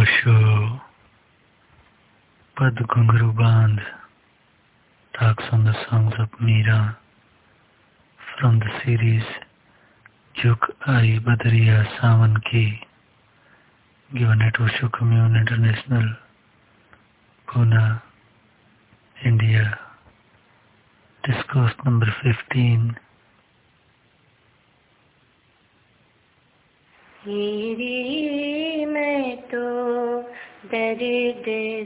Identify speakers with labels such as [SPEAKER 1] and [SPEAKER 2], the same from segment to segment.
[SPEAKER 1] Osho, Pad Gunguru Band talks on the songs of Meera from the series Juk Ai Badriya Sawan Ki, given at Osho Commune International, Pune, India. Discourse number 15.
[SPEAKER 2] मेरी मैं तो दर्द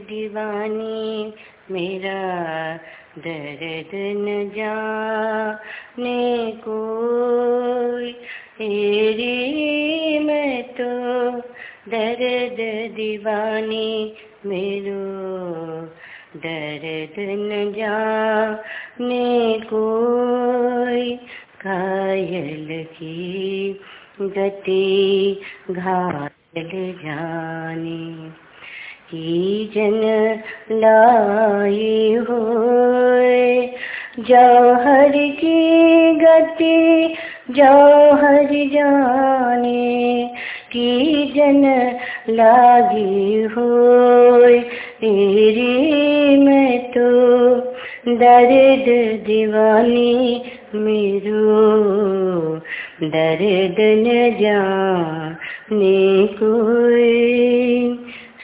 [SPEAKER 2] दीवानी, मेरा दर्द न जाने कोई। मेरी मैं तो दर्द दीवानी, मेरो दर्द न जाने कोई। कायल की गति घायल जाने, की जन लाई हो जौहर की गति, जौहर जाने, की जन लागी हो तेरी मैं तो दर्द दीवानी मेरो दर्द न जाने कोई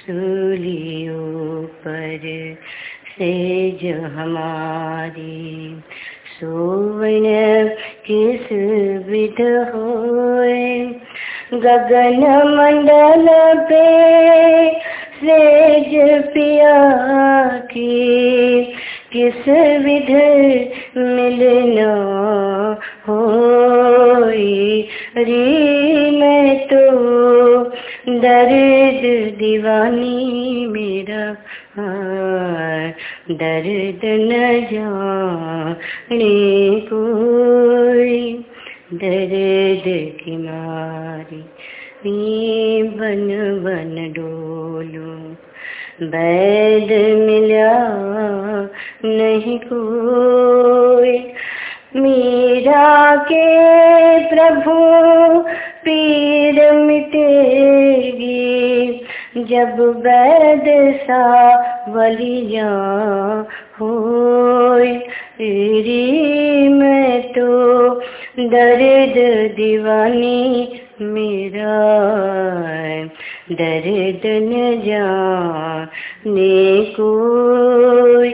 [SPEAKER 2] सूलियों पर से जो हमारी। सोवन किस विध होए? गगन मंडल पे सेज पिया की। किस विध मिलना होई री मैं तो। दर्द दीवानी मेरा दर्द न जाने कोई। दर्द की मारी बन बन डोलू। बैद मिला नहीं कोई। मीरा के प्रभु पीर मिटेगी, जब वैद सा बलिया हो मैं तो दर्द दीवानी मेरा दर्द न जाने कोई।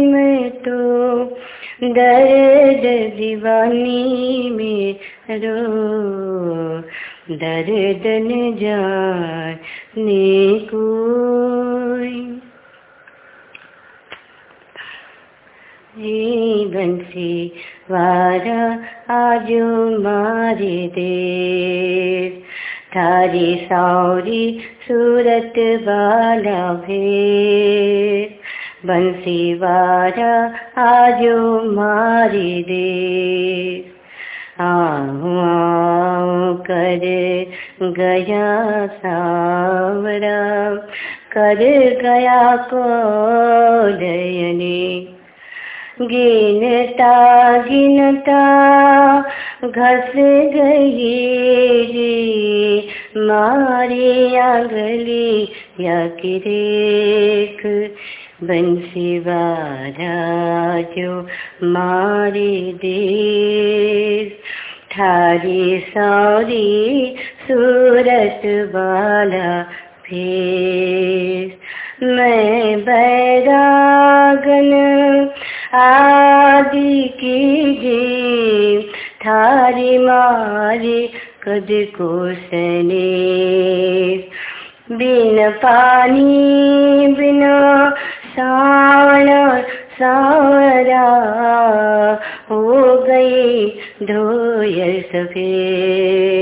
[SPEAKER 2] मैं तो दर्द दीवानी मेरो दर्द न जाने कोई बंसी वारा आज मारे दे। थारी सावरी सूरत वाला भेर। बंसी वारा आजो मारी दे। आओ कर गया सावरा, कर गया को दयनी गिनता गिनता घस गई मारी आंगली या किरेक। बंसी वारा जो मारी दे थारी सौरी सूरत वाला फिर मैं बैरागन आदि की जी थारी मारी कद को सने बिन पानी, बिना सावन सावरा हो गई धोय सफ़ेद।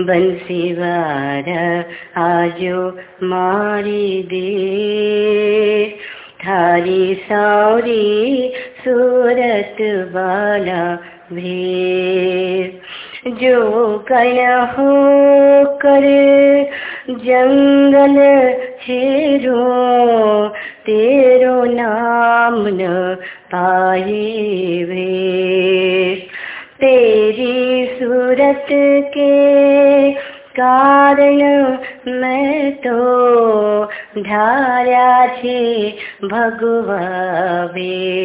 [SPEAKER 2] बंसी वारा आजो मारी दे थारी सावरी, सूरत वाला भेद जो कण हो कर जंगल छेरो, तेरो नाम न पाए वे। तेरी सूरत के कारण मैं तो धारा छे भगवावे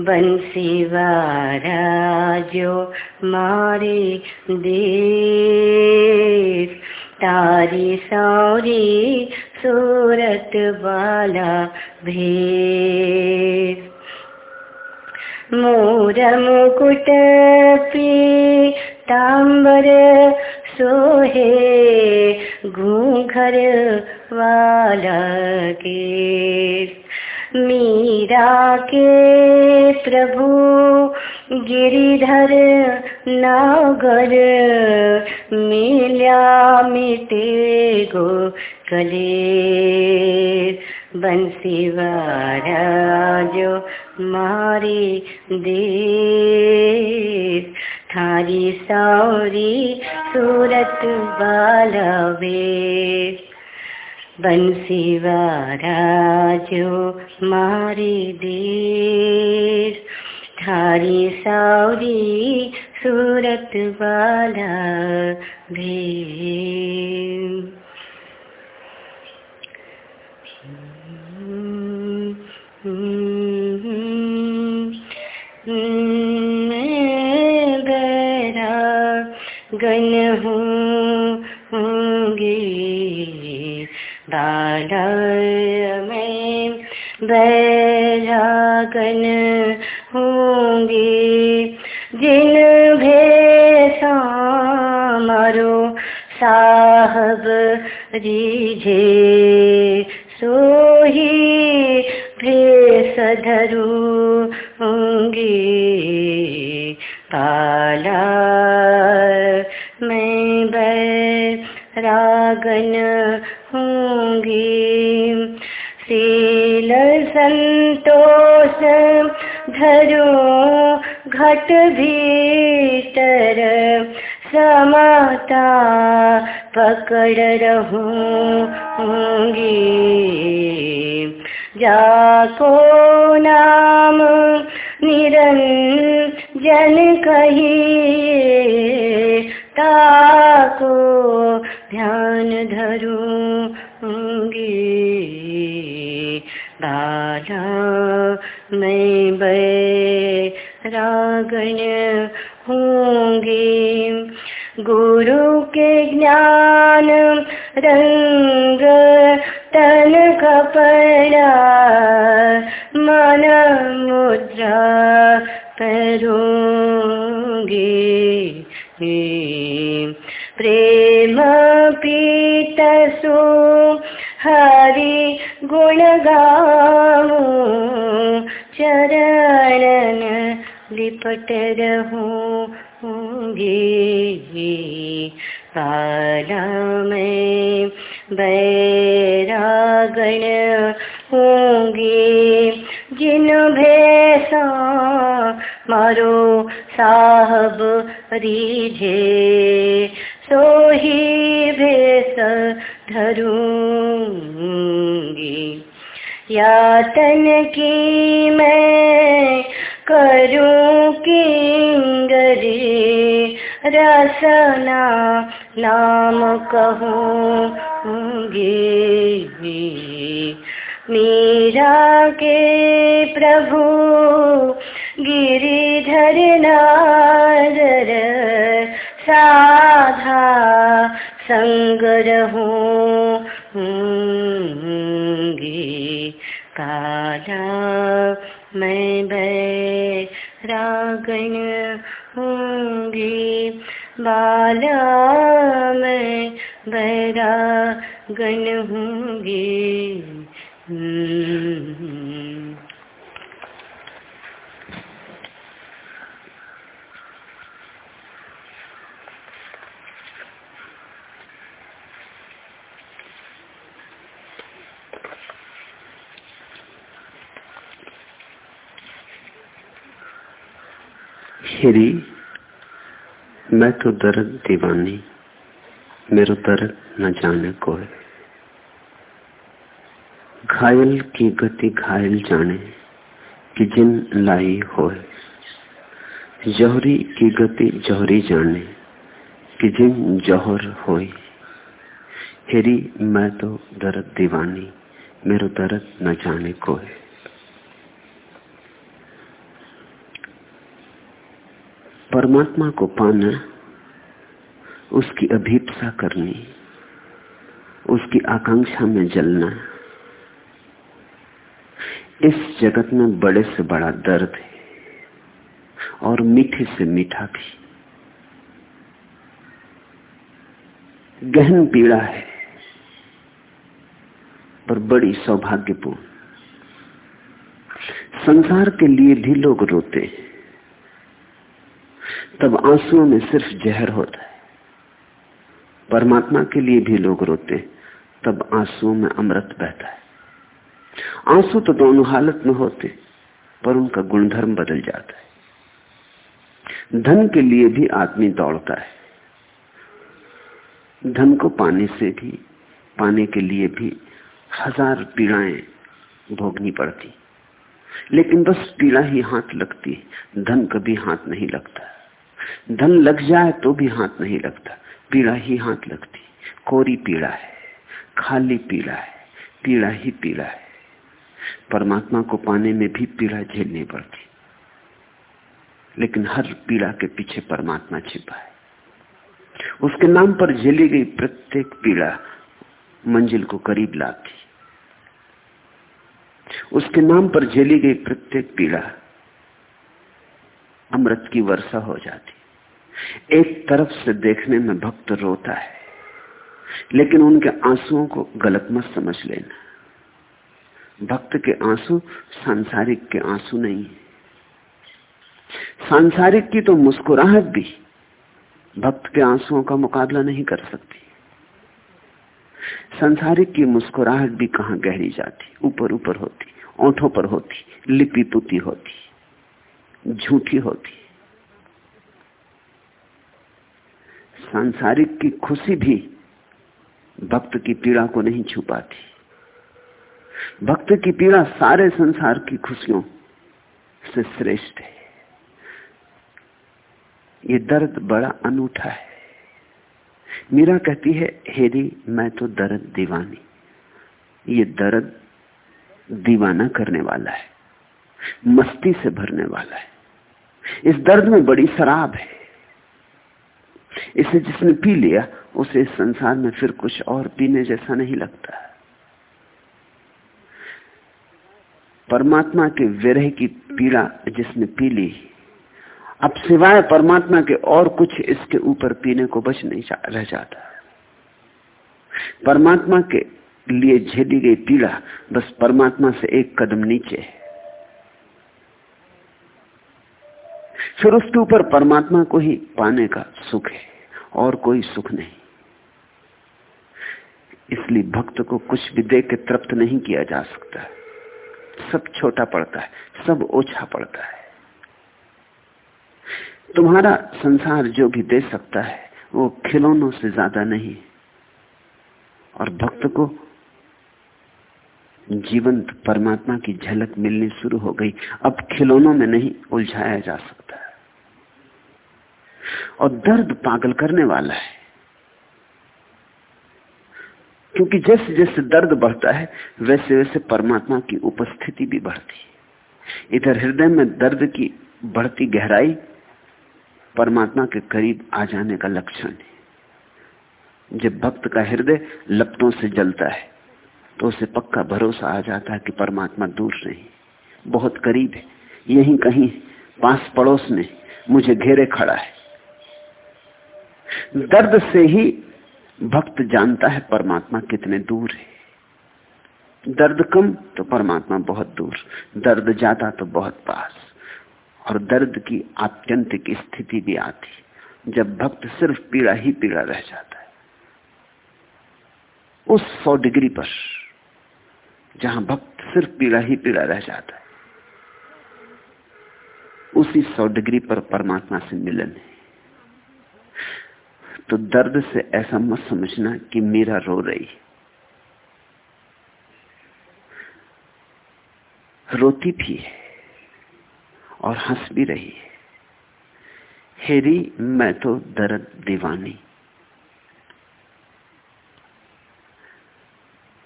[SPEAKER 2] बंसी वारा जो मारी देश। तारी सौरी सूरत वाला भे मोर मुकुट पीताम्बर सोहे घूंघर वाला के मीरा के प्रभु गिरिधर नागर मिल्या मिटे गो कले बंसीवारा जो मारी देर। थारी सारी सूरत बालवे बंसीवारा जो मारी देर। थारी सावरी सूरत वाला भेर हिरी मैं
[SPEAKER 3] तो दर्द दीवानी, मेरो दर्द न जाने कोई। घायल की गति घायल जाने कि जिन लाई होए, जौहरी की गति जौहरी जाने कि जिन जौहर होई हेरी, मैं तो दर्द दीवानी, मेरो दर्द न जाने को है परमात्मा को पाना, उसकी अभीपसा करनी, उसकी आकांक्षा में जलना, इस जगत में बड़े से बड़ा दर्द है और मीठे से मीठा भी। गहन पीड़ा है, पर बड़ी सौभाग्यपूर्ण। संसार के लिए भी लोग रोते हैं। तब आंसुओं में सिर्फ़ जहर होता है। परमात्मा के लिए भी लोग रोते, तब आंसुओं में अमृत बहता है। आँसू तो दोनों हालत में होते, पर उनका गुणधर्म बदल जाता है। धन के लिए भी आदमी दौड़ता है। धन को पाने से भी, पाने के लिए भी हज़ार पीड़ाएँ भोगनी पड़ती। लेकिन बस पीड़ा ही हाथ लगती धन कभी हाथ नहीं लगता। धन लग जाए तो भी हाथ नहीं लगता। पीड़ा ही हाथ लगती। कोरी पीड़ा है, खाली पीड़ा है, पीड़ा ही पीड़ा है। परमात्मा को पाने में भी पीड़ा झेलनी पड़ती। लेकिन हर पीड़ा के पीछे परमात्मा छिपा है। उसके नाम पर झेली गई प्रत्येक पीड़ा मंजिल को करीब लाती। उसके नाम पर झेली गई प्रत्येक पीड़ा अमृत की वर्षा हो जाती। एक तरफ़ से देखने में भक्त रोता है, लेकिन उनके आंसुओं को गलत मत समझ लेना। भक्त के आँसू सांसारिक के आँसू नहीं सांसारिक की तो मुस्कुराहट भी भक्त के आंसुओं का मुकाबला नहीं कर सकती। संसारिक की मुस्कुराहट भी कहाँ गहरी जाती? ऊपर ऊपर होती, ओंठों पर होती लिपि पुती होती, झूठी होती। सांसारिक की खुशी भी भक्त की पीड़ा को नहीं छुपाती। भक्त की पीड़ा सारे संसार की खुशियों से श्रेष्ठ है। ये दर्द बड़ा अनूठा है। मीरा कहती है हेरी मैं तो दर्द दीवानी। ये दर्द दीवाना करने वाला है, मस्ती से भरने वाला है। इस दर्द में बड़ी शराब है। इसे जिसने पी लिया, उसे इस संसार में फिर कुछ और पीने जैसा नहीं लगता। परमात्मा के विरह की पीड़ा जिसने पी ली, अब सिवाय परमात्मा के और कुछ इसके ऊपर पीने को बच नहीं रह जाता। परमात्मा के लिए झेली गई पीड़ा बस परमात्मा से एक कदम नीचे है। फिर उसके ऊपर परमात्मा को ही पाने का सुख है, और कोई सुख नहीं। इसलिए भक्त को कुछ भी दे के तृप्त नहीं किया जा सकता। सब छोटा पड़ता है, सब ओछा पड़ता है। तुम्हारा संसार जो भी दे सकता है, वो खिलौनों से ज़्यादा नहीं। और भक्त को जीवंत परमात्मा की झलक मिलनी शुरू हो गई। अब खिलौनों में नहीं उलझाया जा सकता। और दर्द पागल करने वाला है। क्योंकि जैसे जैसे दर्द बढ़ता है, वैसे वैसे परमात्मा की उपस्थिति भी बढ़ती है। इधर हृदय में दर्द की बढ़ती गहराई परमात्मा के करीब आ जाने का लक्षण है। जब भक्त का हृदय लपटों से जलता है तो उसे पक्का भरोसा आ जाता है कि परमात्मा दूर नहीं, बहुत करीब है, यही कहीं, पास पड़ोस में मुझे घेरे खड़ा है। दर्द से ही भक्त जानता है परमात्मा कितने दूर है। दर्द कम तो परमात्मा बहुत दूर, दर्द ज़्यादा तो बहुत पास। और दर्द की आत्यंतिक स्थिति भी आती, जब भक्त सिर्फ़ पीड़ा ही पीड़ा रह जाता है। उस सौ डिग्री पर, जहाँ भक्त सिर्फ़ पीड़ा ही पीड़ा रह जाता है, उसी सौ डिग्री पर परमात्मा से मिलन है। तो दर्द से ऐसा मत समझना कि मीरा रो रही रोती भी है और हंस भी रही है। हेरी, मैं तो दर्द दीवानी।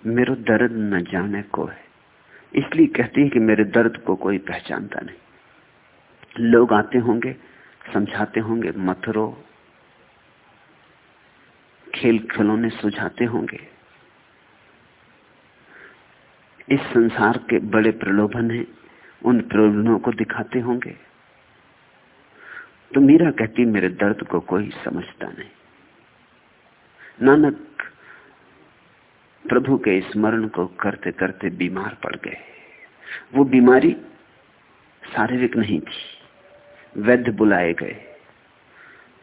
[SPEAKER 3] मेरो दर्द न जाने को है। इसलिए कहती है कि मेरे दर्द को कोई पहचानता नहीं। लोग आते होंगे, समझाते होंगे, मत रो। खेल खिलौने सुझाते होंगे। इस संसार के बड़े प्रलोभन हैं, उन प्रलोभनों को दिखाते होंगे। तो मीरा कहती, मेरे दर्द को कोई समझता नहीं। नानक प्रभु के स्मरण को करते करते बीमार पड़ गए। वो बीमारी शारीरिक नहीं थी, वैद्य बुलाए गए।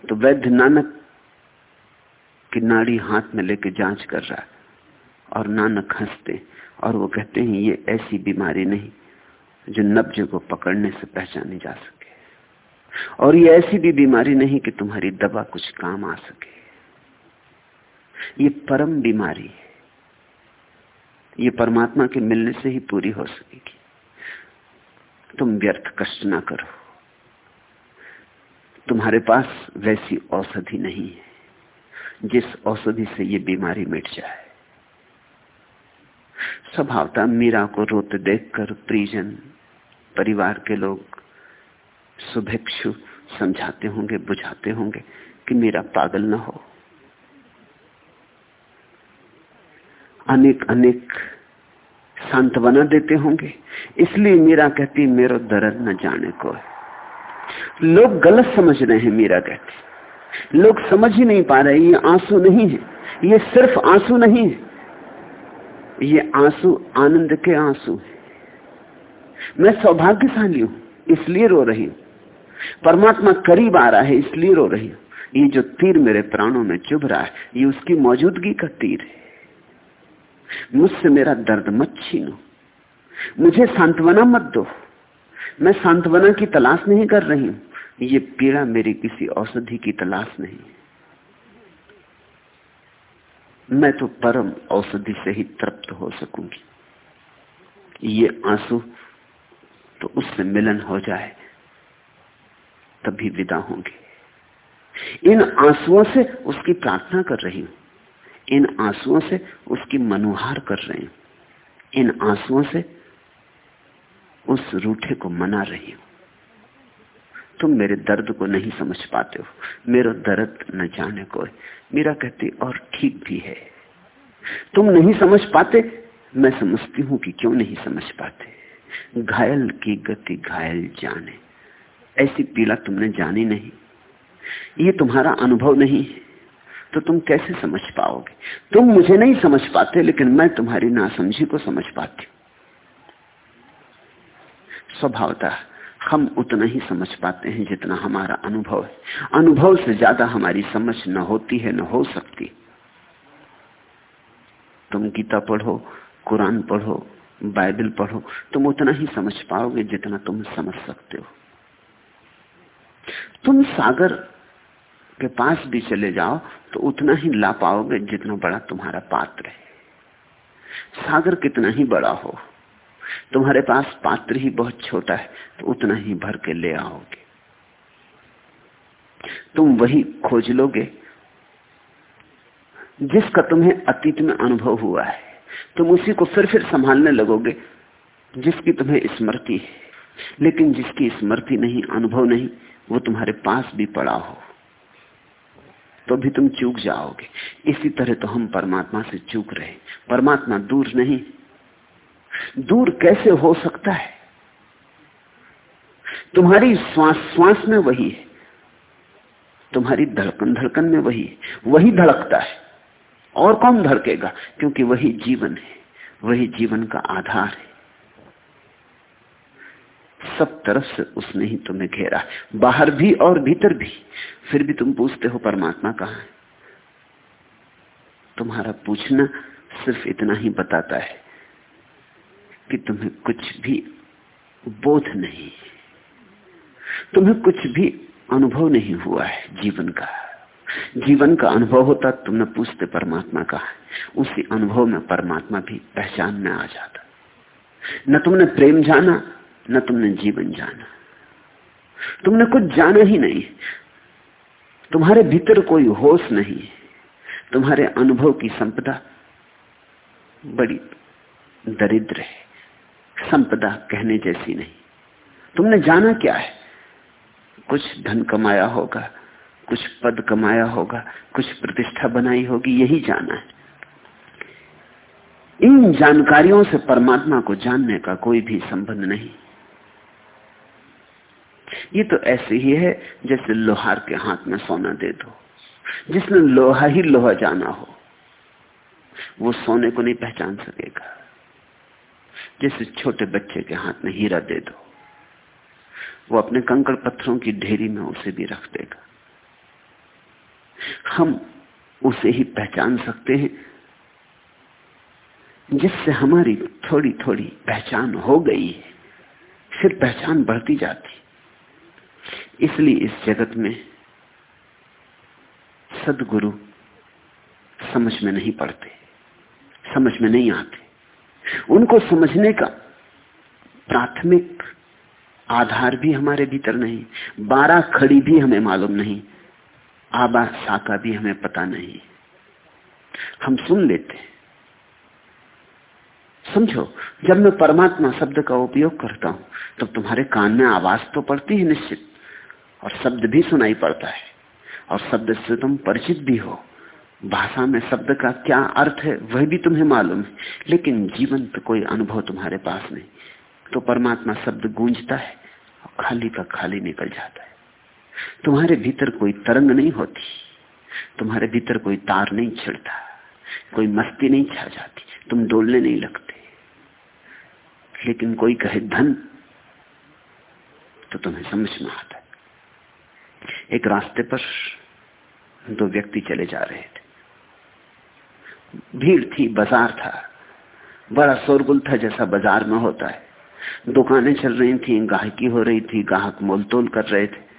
[SPEAKER 3] तो वैद्य नानक की नाड़ी हाथ में लेके जाँच कर रहा है और नानक हँसते और वो कहते हैं, ये ऐसी बीमारी नहीं जो नब्ज को पकड़ने से पहचानी जा सके। और ये ऐसी भी बीमारी नहीं कि तुम्हारी दवा कुछ काम आ सके। ये परम बीमारी है। ये परमात्मा के मिलने से ही पूरी हो सकेगी। तुम व्यर्थ कष्ट ना करो। तुम्हारे पास वैसी औषधि नहीं है। जिस औषधि से ये बीमारी मिट जाए। स्वभावता मीरा को रोते देखकर परिजन परिवार के लोग शुभेक्षु समझाते होंगे, बुझाते होंगे कि मेरा पागल ना हो। अनेक अनेक सांत्वना देते होंगे, इसलिए मीरा कहती, मेरा दर्द न जाने को है। लोग गलत समझ रहे हैं, मीरा कहती। लोग समझ ही नहीं पा रहे ये आँसू नहीं है। ये सिर्फ़ आँसू नहीं है। ये आँसू आनंद के आँसू है। मैं सौभाग्यशाली हूँ, इसलिए रो रही हूँ। परमात्मा करीब आ रहा है, इसलिए रो रही हूँ। ये जो तीर मेरे प्राणों में चुभ रहा है, ये उसकी मौजूदगी का तीर है। मुझसे मेरा दर्द मत छीनो। मुझे सांत्वना मत दो। मैं सांत्वना की तलाश नहीं कर रही हूँ। ये पीड़ा मेरी किसी औषधि की तलाश नहीं। मैं तो परम औषधि से ही तृप्त हो सकूँगी। ये आँसू तो उससे मिलन हो जाए, तभी विदा होंगे। इन आंसुओं से उसकी प्रार्थना कर रही हूँ। इन आंसुओं से उसकी मनुहार कर रही हूँ। इन आंसुओं से उस रूठे को मना रही हूँ। तुम मेरे दर्द को नहीं समझ पाते हो। मेरा दर्द न जाने को है। मेरा कहती, और ठीक भी है। तुम नहीं समझ पाते? मैं समझती हूँ कि क्यों नहीं समझ पाते। घायल की गति घायल जाने। ऐसी पीड़ा तुमने जानी नहीं। ये तुम्हारा अनुभव नहीं है। तो तुम कैसे समझ पाओगे? तुम मुझे नहीं समझ पाते, लेकिन मैं तुम्हारी नासमझी को समझ पाती स्वभावता हम उतना ही समझ पाते हैं जितना हमारा अनुभव है। अनुभव से ज़्यादा हमारी समझ न होती है, न हो सकती। तुम गीता पढ़ो, कुरान पढ़ो, बाइबल पढ़ो, तुम उतना ही समझ पाओगे जितना तुम समझ सकते हो। तुम सागर के पास भी चले जाओ तो उतना ही ला पाओगे जितना बड़ा तुम्हारा पात्र है। सागर कितना ही बड़ा हो। तुम्हारे पास पात्र ही बहुत छोटा है तो उतना ही भर के ले आओगे। तुम वही खोज लोगे, जिसका तुम्हें अतीत में अनुभव हुआ है। तुम उसी को फिर फिर संभालने लगोगे, जिसकी तुम्हें स्मृति है। लेकिन जिसकी स्मृति नहीं, अनुभव नहीं, वो तुम्हारे पास भी पड़ा हो। तो भी तुम चूक जाओगे। इसी तरह तो हम परमात्मा से चूक रहे परमात्मा दूर नहीं दूर कैसे हो सकता है? तुम्हारी श्वास श्वास में वही है। तुम्हारी धड़कन धड़कन में वही है। वही धड़कता है। और कौन धड़केगा? क्योंकि वही जीवन है। वही जीवन का आधार है। सब तरफ़ से उसने ही तुम्हें घेरा। बाहर भी और भीतर भी। फिर भी तुम पूछते हो, परमात्मा कहा है? तुम्हारा पूछना सिर्फ़ इतना ही बताता है। कि तुम्हें कुछ भी बोध नहीं तुम्हें कुछ भी अनुभव नहीं हुआ है जीवन का। जीवन का अनुभव होता तुम न पूछते परमात्मा का उसी अनुभव में परमात्मा भी पहचान में आ जाता। न तुमने प्रेम जाना, न तुमने जीवन जाना। तुमने कुछ जाना ही नहीं। तुम्हारे भीतर कोई होश नहीं तुम्हारे अनुभव की संपदा बड़ी दरिद्र है। संपदा कहने जैसी नहीं। तुमने जाना क्या है? कुछ धन कमाया होगा, कुछ पद कमाया होगा, कुछ प्रतिष्ठा बनाई होगी, यही जाना है। इन जानकारियों से परमात्मा को जानने का कोई भी संबंध नहीं। ये तो ऐसे ही है जैसे लोहार के हाथ में सोना दे दो। जिसने लोहा ही लोहा जाना हो, वो सोने को नहीं पहचान सकेगा। जैसे छोटे बच्चे के हाथ में हीरा दे दो? वो अपने कंकड़ पत्थरों की ढेरी में उसे भी रख देगा। हम उसे ही पहचान सकते हैं, जिससे हमारी थोड़ी थोड़ी पहचान हो गई है। फिर पहचान बढ़ती जाती। इसलिए इस जगत में सदगुरु समझ में नहीं पड़ते, समझ में नहीं आते। उनको समझने का प्राथमिक आधार भी हमारे भीतर नहीं, बारह खड़ी भी हमें मालूम नहीं, आबा साका भी हमें पता नहीं। हम सुन लेते समझो, जब मैं परमात्मा शब्द का उपयोग करता हूँ, तब तो तुम्हारे कान में आवाज़ तो पड़ती है निश्चित, और शब्द भी सुनाई पड़ता है, और शब्द से तुम परिचित भी हो। भाषा में शब्द का क्या अर्थ है, वह भी तुम्हें मालूम है, लेकिन जीवन तो कोई अनुभव तुम्हारे पास नहीं। तो परमात्मा शब्द गूंजता है और खाली का खाली निकल जाता है। तुम्हारे भीतर कोई तरंग नहीं होती, तुम्हारे भीतर कोई तार नहीं छिड़ता, कोई मस्ती नहीं छा जाती, तुम डोलने नहीं लगते। लेकिन कोई कहे धन तो तुम्हें समझ में आता है। एक रास्ते पर दो व्यक्ति चले जा रहे थे। भीड़ थी, बाज़ार था। बड़ा शोरगुल था जैसा बाज़ार में होता है। दुकानें चल रही थी गाहकी हो रही थी गाहक मोलतोल कर रहे थे।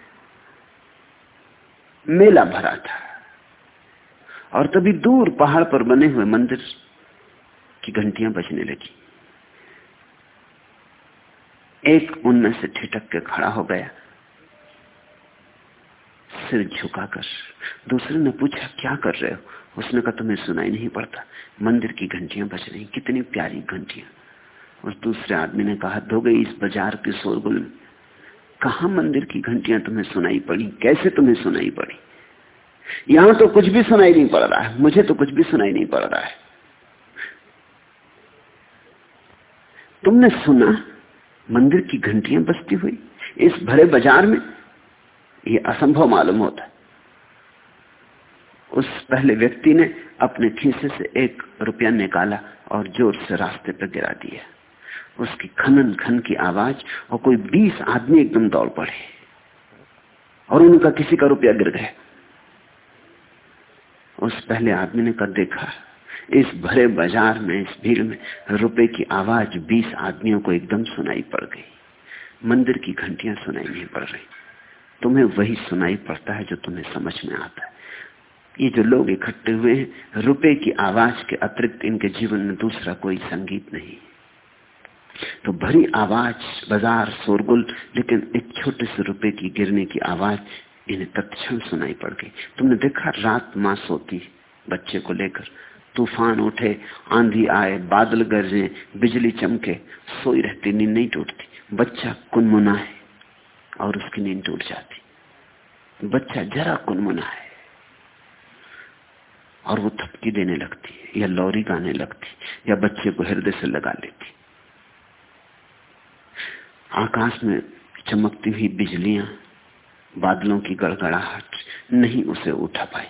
[SPEAKER 3] मेला भरा था। और तभी दूर पहाड़ पर बने हुए मंदिर की घंटियाँ बजने लगी। एक उनमें से ठिठक के खड़ा हो गया। सिर झुकाकर। दूसरे ने पूछा, क्या कर रहे हो? उसने कहा तुम्हें सुनाई नहीं पड़ता। मंदिर की घंटियाँ बज रही कितनी प्यारी घंटियाँ। और दूसरे आदमी ने कहा, धो गई इस बाज़ार के शोरगुल में। कहा मंदिर की घंटियाँ तुम्हें सुनाई पड़ी? कैसे तुम्हें सुनाई पड़ी? यहाँ तो कुछ भी सुनाई नहीं पड़ रहा है। मुझे तो कुछ भी सुनाई नहीं पड़ रहा है। तुमने सुना, मंदिर की घंटियाँ बजती हुई, इस भरे बाज़ार में? यह असंभव मालूम होता। है उस पहले व्यक्ति ने अपने खीसे से एक रुपया निकाला और ज़ोर से रास्ते पर गिरा दिया। उसकी खनन खन की आवाज़ और कोई बीस आदमी एकदम दौड़ पड़े और उनका किसी का रुपया गिर गया। उस पहले आदमी ने कर देखा, इस भरे बाज़ार में, इस भीड़ में रुपए की आवाज़ बीस आदमियों को एकदम सुनाई पड़ गई। मंदिर की घंटियाँ सुनाई नहीं पड़ रही। तुम्हें वही सुनाई पड़ता है जो तुम्हें समझ में आता है। ये जो लोग इकट्ठे हुए हैं, रुपए की आवाज़ के अतिरिक्त इनके जीवन में दूसरा कोई संगीत नहीं। तो भरी आवाज़, बाज़ार, शोरगुल, लेकिन एक छोटे से रुपए की गिरने की आवाज़ इन्हें तत्क्षण सुनाई पड़ गई। तुमने देखा, रात माँ सोती, बच्चे को लेकर। तूफ़ान उठे, आंधी आए, बादल गरजे, बिजली चमके, सोई रहती, नींद नहीं टूटती। बच्चा कुनमुना है और उसकी नींद टूट जाती। बच्चा जरा कुनमुना है और वो थपकी देने लगती है, या लौरी गाने लगती या बच्चे को हृदय से लगा लेती आकाश में चमकती हुई बिजलियाँ, बादलों की गड़गड़ाहट, नहीं उसे उठा पाई।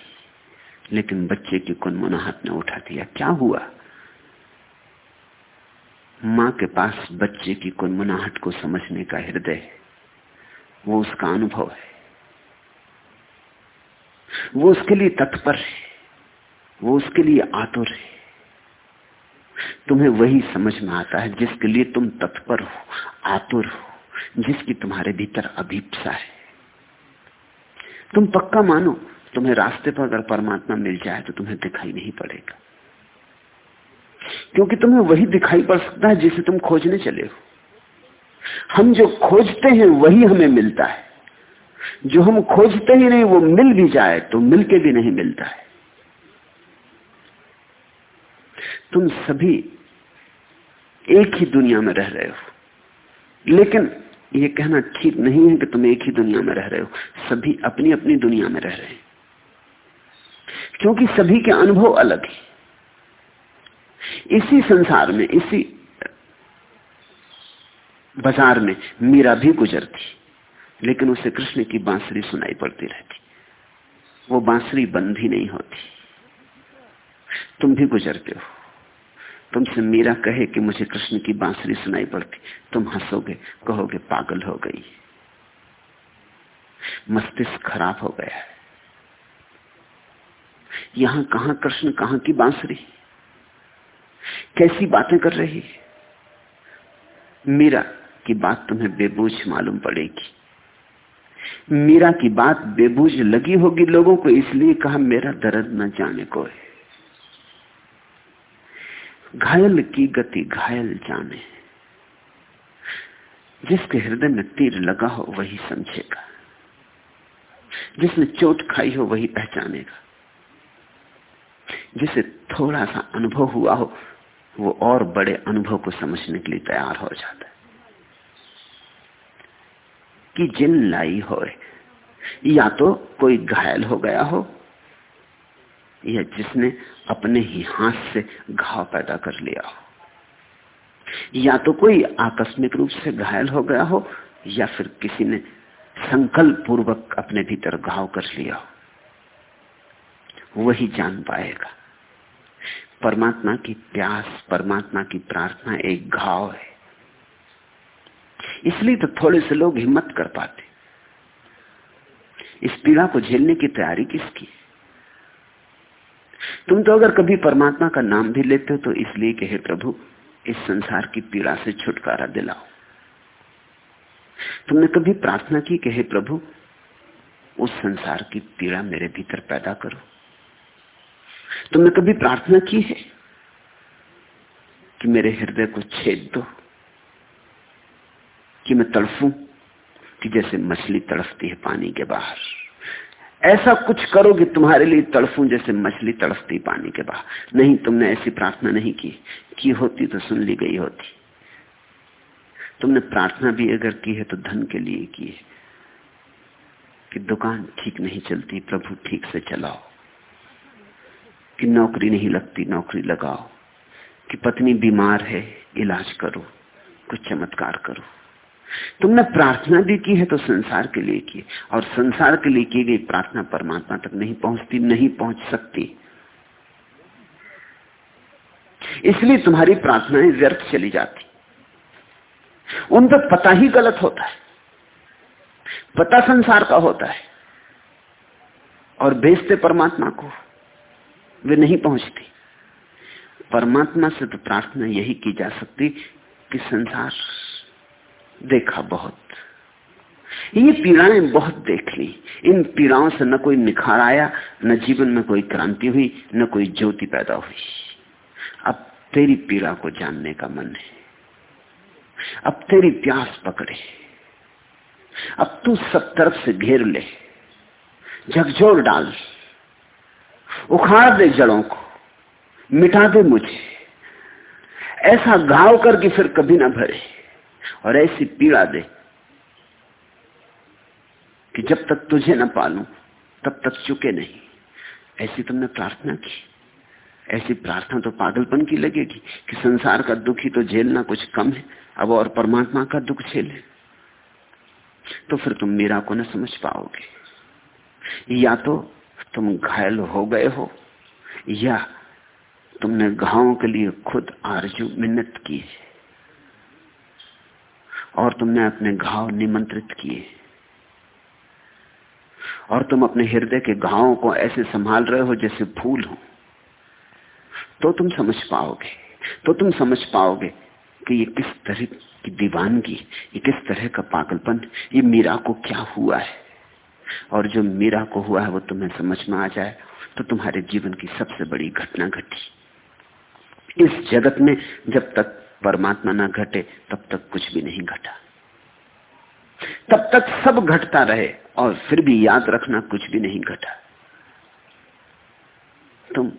[SPEAKER 3] लेकिन बच्चे की कुनमुनाहट ने उठा दिया। क्या हुआ? माँ के पास बच्चे की कुनमुनाहट को समझने का हृदय है। वो उसका अनुभव है। वो उसके लिए तत्पर है। वो उसके लिए आतुर है। तुम्हें वही समझ में आता है जिसके लिए तुम तत्पर हो, आतुर हो, जिसकी तुम्हारे भीतर अभीपसा है। तुम पक्का मानो, तुम्हें रास्ते पर अगर परमात्मा मिल जाए तो तुम्हें दिखाई नहीं पड़ेगा। क्योंकि तुम्हें वही दिखाई पड़ सकता है जिसे तुम खोजने चले हो। हम जो खोजते हैं, वही हमें मिलता है। जो हम खोजते ही नहीं, वो मिल भी जाए तो मिलके भी नहीं मिलता है। तुम सभी एक ही दुनिया में रह रहे हो। लेकिन ये कहना ठीक नहीं है कि तुम एक ही दुनिया में रह रहे हो। सभी अपनी अपनी दुनिया में रह रहे हैं। क्योंकि सभी के अनुभव अलग है। इसी संसार में, इसी बाज़ार में मीरा भी गुजरती, लेकिन उसे कृष्ण की बांसुरी सुनाई पड़ती रहती। वो बांसुरी बंद ही नहीं होती। तुम भी गुजरते हो। तुमसे मीरा कहे कि मुझे कृष्ण की बांसुरी सुनाई पड़ती। तुम हंसोगे, कहोगे, पागल हो गई। मस्तिष्क खराब हो गया है। यहाँ कहा कृष्ण, कहाँ की बांसुरी? कैसी बातें कर रही? है मीरा की बात तुम्हें बेबूझ मालूम पड़ेगी। मीरा की बात बेबूझ लगी होगी लोगों को, इसलिए कहा मेरा दर्द न जाने को है घायल की गति घायल जाने। जिसके हृदय में तीर लगा हो वही समझेगा। जिसने चोट खाई हो वही पहचानेगा। जिसे थोड़ा सा अनुभव हुआ हो, वो और बड़े अनुभव को समझने के लिए तैयार हो जाता है। कि जिन लाई हो या तो कोई घायल हो गया हो या जिसने अपने ही हाथ से घाव पैदा कर लिया हो। या तो कोई आकस्मिक रूप से घायल हो गया हो, या फिर किसी ने संकल्प पूर्वक अपने भीतर घाव कर लिया हो। वही जान पाएगा। परमात्मा की प्यास, परमात्मा की प्रार्थना एक घाव है। इसलिए तो थोड़े से लोग हिम्मत कर पाते। इस पीड़ा को झेलने की तैयारी किसकी? तुम तो अगर कभी परमात्मा का नाम भी लेते हो तो इसलिए कि हे प्रभु, इस संसार की पीड़ा से छुटकारा दिलाओ। तुमने कभी प्रार्थना की कि हे प्रभु, उस संसार की पीड़ा मेरे भीतर पैदा करो? तुमने कभी प्रार्थना की है कि मेरे हृदय को छेद दो? कि मैं तड़फू कि जैसे मछली तड़फती है पानी के बाहर? ऐसा कुछ करो कि तुम्हारे लिए तड़फू जैसे मछली तड़फती पानी के बाहर नहीं, तुमने ऐसी प्रार्थना नहीं की। की होती तो सुन ली गई होती। तुमने प्रार्थना भी अगर की है तो धन के लिए की है। कि दुकान ठीक नहीं चलती, प्रभु ठीक से चलाओ। कि नौकरी नहीं लगती, नौकरी लगाओ। कि पत्नी बीमार है, इलाज करो, कुछ चमत्कार करो। तुमने प्रार्थना भी की है तो संसार के लिए की। और संसार के लिए की गई प्रार्थना परमात्मा तक नहीं पहुँचती, नहीं पहुँच सकती। इसलिए तुम्हारी प्रार्थनाएँ व्यर्थ चली जाती। उन पर पता ही गलत होता है। पता संसार का होता है। और भेजते परमात्मा को, वे नहीं पहुँचती। परमात्मा से तो प्रार्थना यही की जा सकती कि संसार देखा बहुत। ये पीड़ाएँ बहुत देख ली। इन पीड़ाओं से न कोई निखार आया, न जीवन में कोई क्रांति हुई, न कोई ज्योति पैदा हुई। अब तेरी पीड़ा को जानने का मन है। अब तेरी प्यास पकड़े। अब तू सब तरफ़ से घेर ले। झकझोर डाल। उखाड़ दे जड़ों को। मिटा दे मुझे। ऐसा घाव करके फिर कभी ना भरे। और ऐसी पीड़ा दे कि जब तक तुझे न पालू, तब तक चुके नहीं। ऐसी तुमने प्रार्थना की। ऐसी प्रार्थना तो पागलपन की लगेगी कि संसार का दुख ही तो झेलना कुछ कम है, अब और परमात्मा का दुख झेले। तो फिर तुम मीरा को न समझ पाओगे। या तो तुम घायल हो गए हो, या तुमने घावों के लिए खुद आरज़ू मिन्नत की है। और तुमने अपने घाव निमंत्रित किए। और तुम अपने हृदय के घावों को ऐसे संभाल रहे हो जैसे फूल हो। तो तुम समझ पाओगे तो तुम समझ पाओगे कि ये किस तरह की दीवानगी, ये किस तरह का पागलपन, ये मीरा को क्या हुआ है। और जो मीरा को हुआ है वो तुम्हें समझ में आ जाए तो तुम्हारे जीवन की सबसे बड़ी घटना घटी। इस जगत में जब तक परमात्मा ना घटे, तब तक कुछ भी नहीं घटा। तब तक सब घटता रहे और फिर भी याद रखना कुछ भी नहीं घटा। तुम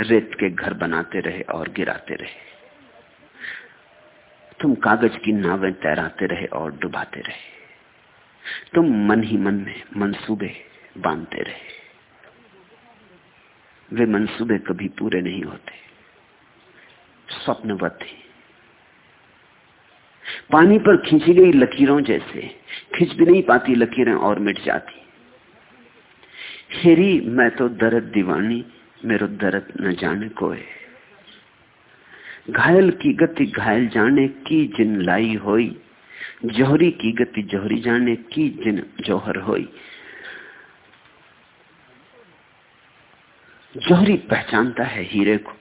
[SPEAKER 3] रेत के घर बनाते रहे और गिराते रहे। तुम कागज़ की नावें तैराते रहे और डुबाते रहे। तुम मन ही मन में मंसूबे बांधते रहे। वे मंसूबे कभी पूरे नहीं होते। स्वप्नवत ही पानी पर खींची गई लकीरों जैसे, खिंच भी नहीं पाती लकीरें और मिट जाती। हेरी, मैं तो दर्द दीवानी, मेरो दर्द न जाने कोई घायल की गति घायल जाने की जिन लाई होई, जोहरी की गति जोहरी जाने की जिन जौहर होई। जोहरी पहचानता है हीरे को।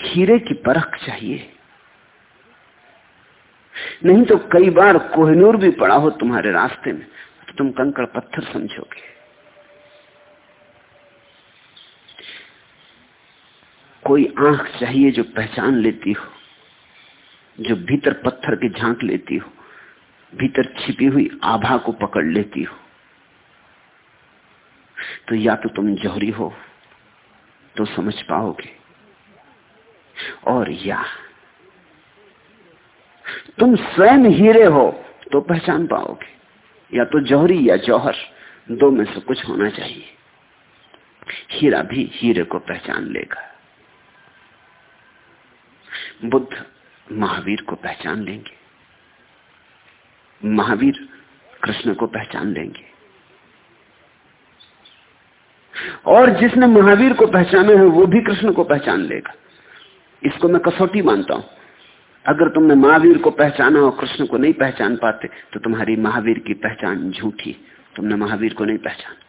[SPEAKER 3] हीरे की परख चाहिए। नहीं तो कई बार कोहनूर भी पड़ा हो तुम्हारे रास्ते में तो तुम कंकड़ पत्थर समझोगे। कोई आँख चाहिए जो पहचान लेती हो, जो भीतर पत्थर की झाँक लेती हो, भीतर छिपी हुई आभा को पकड़ लेती हो तो या तो तुम जौहरी हो तो समझ पाओगे। और या। तुम स्वयं हीरे हो तो पहचान पाओगे। या तो जौहरी या जौहर, दो में से कुछ होना चाहिए। हीरा भी हीरे को पहचान लेगा। बुद्ध महावीर को पहचान लेंगे। महावीर कृष्ण को पहचान लेंगे। और जिसने महावीर को पहचाना है, वो भी कृष्ण को पहचान लेगा। इसको मैं कसौटी मानता हूँ। अगर तुमने महावीर को पहचाना और कृष्ण को नहीं पहचान पाते तो तुम्हारी महावीर की पहचान झूठी, तुमने महावीर को नहीं पहचाना।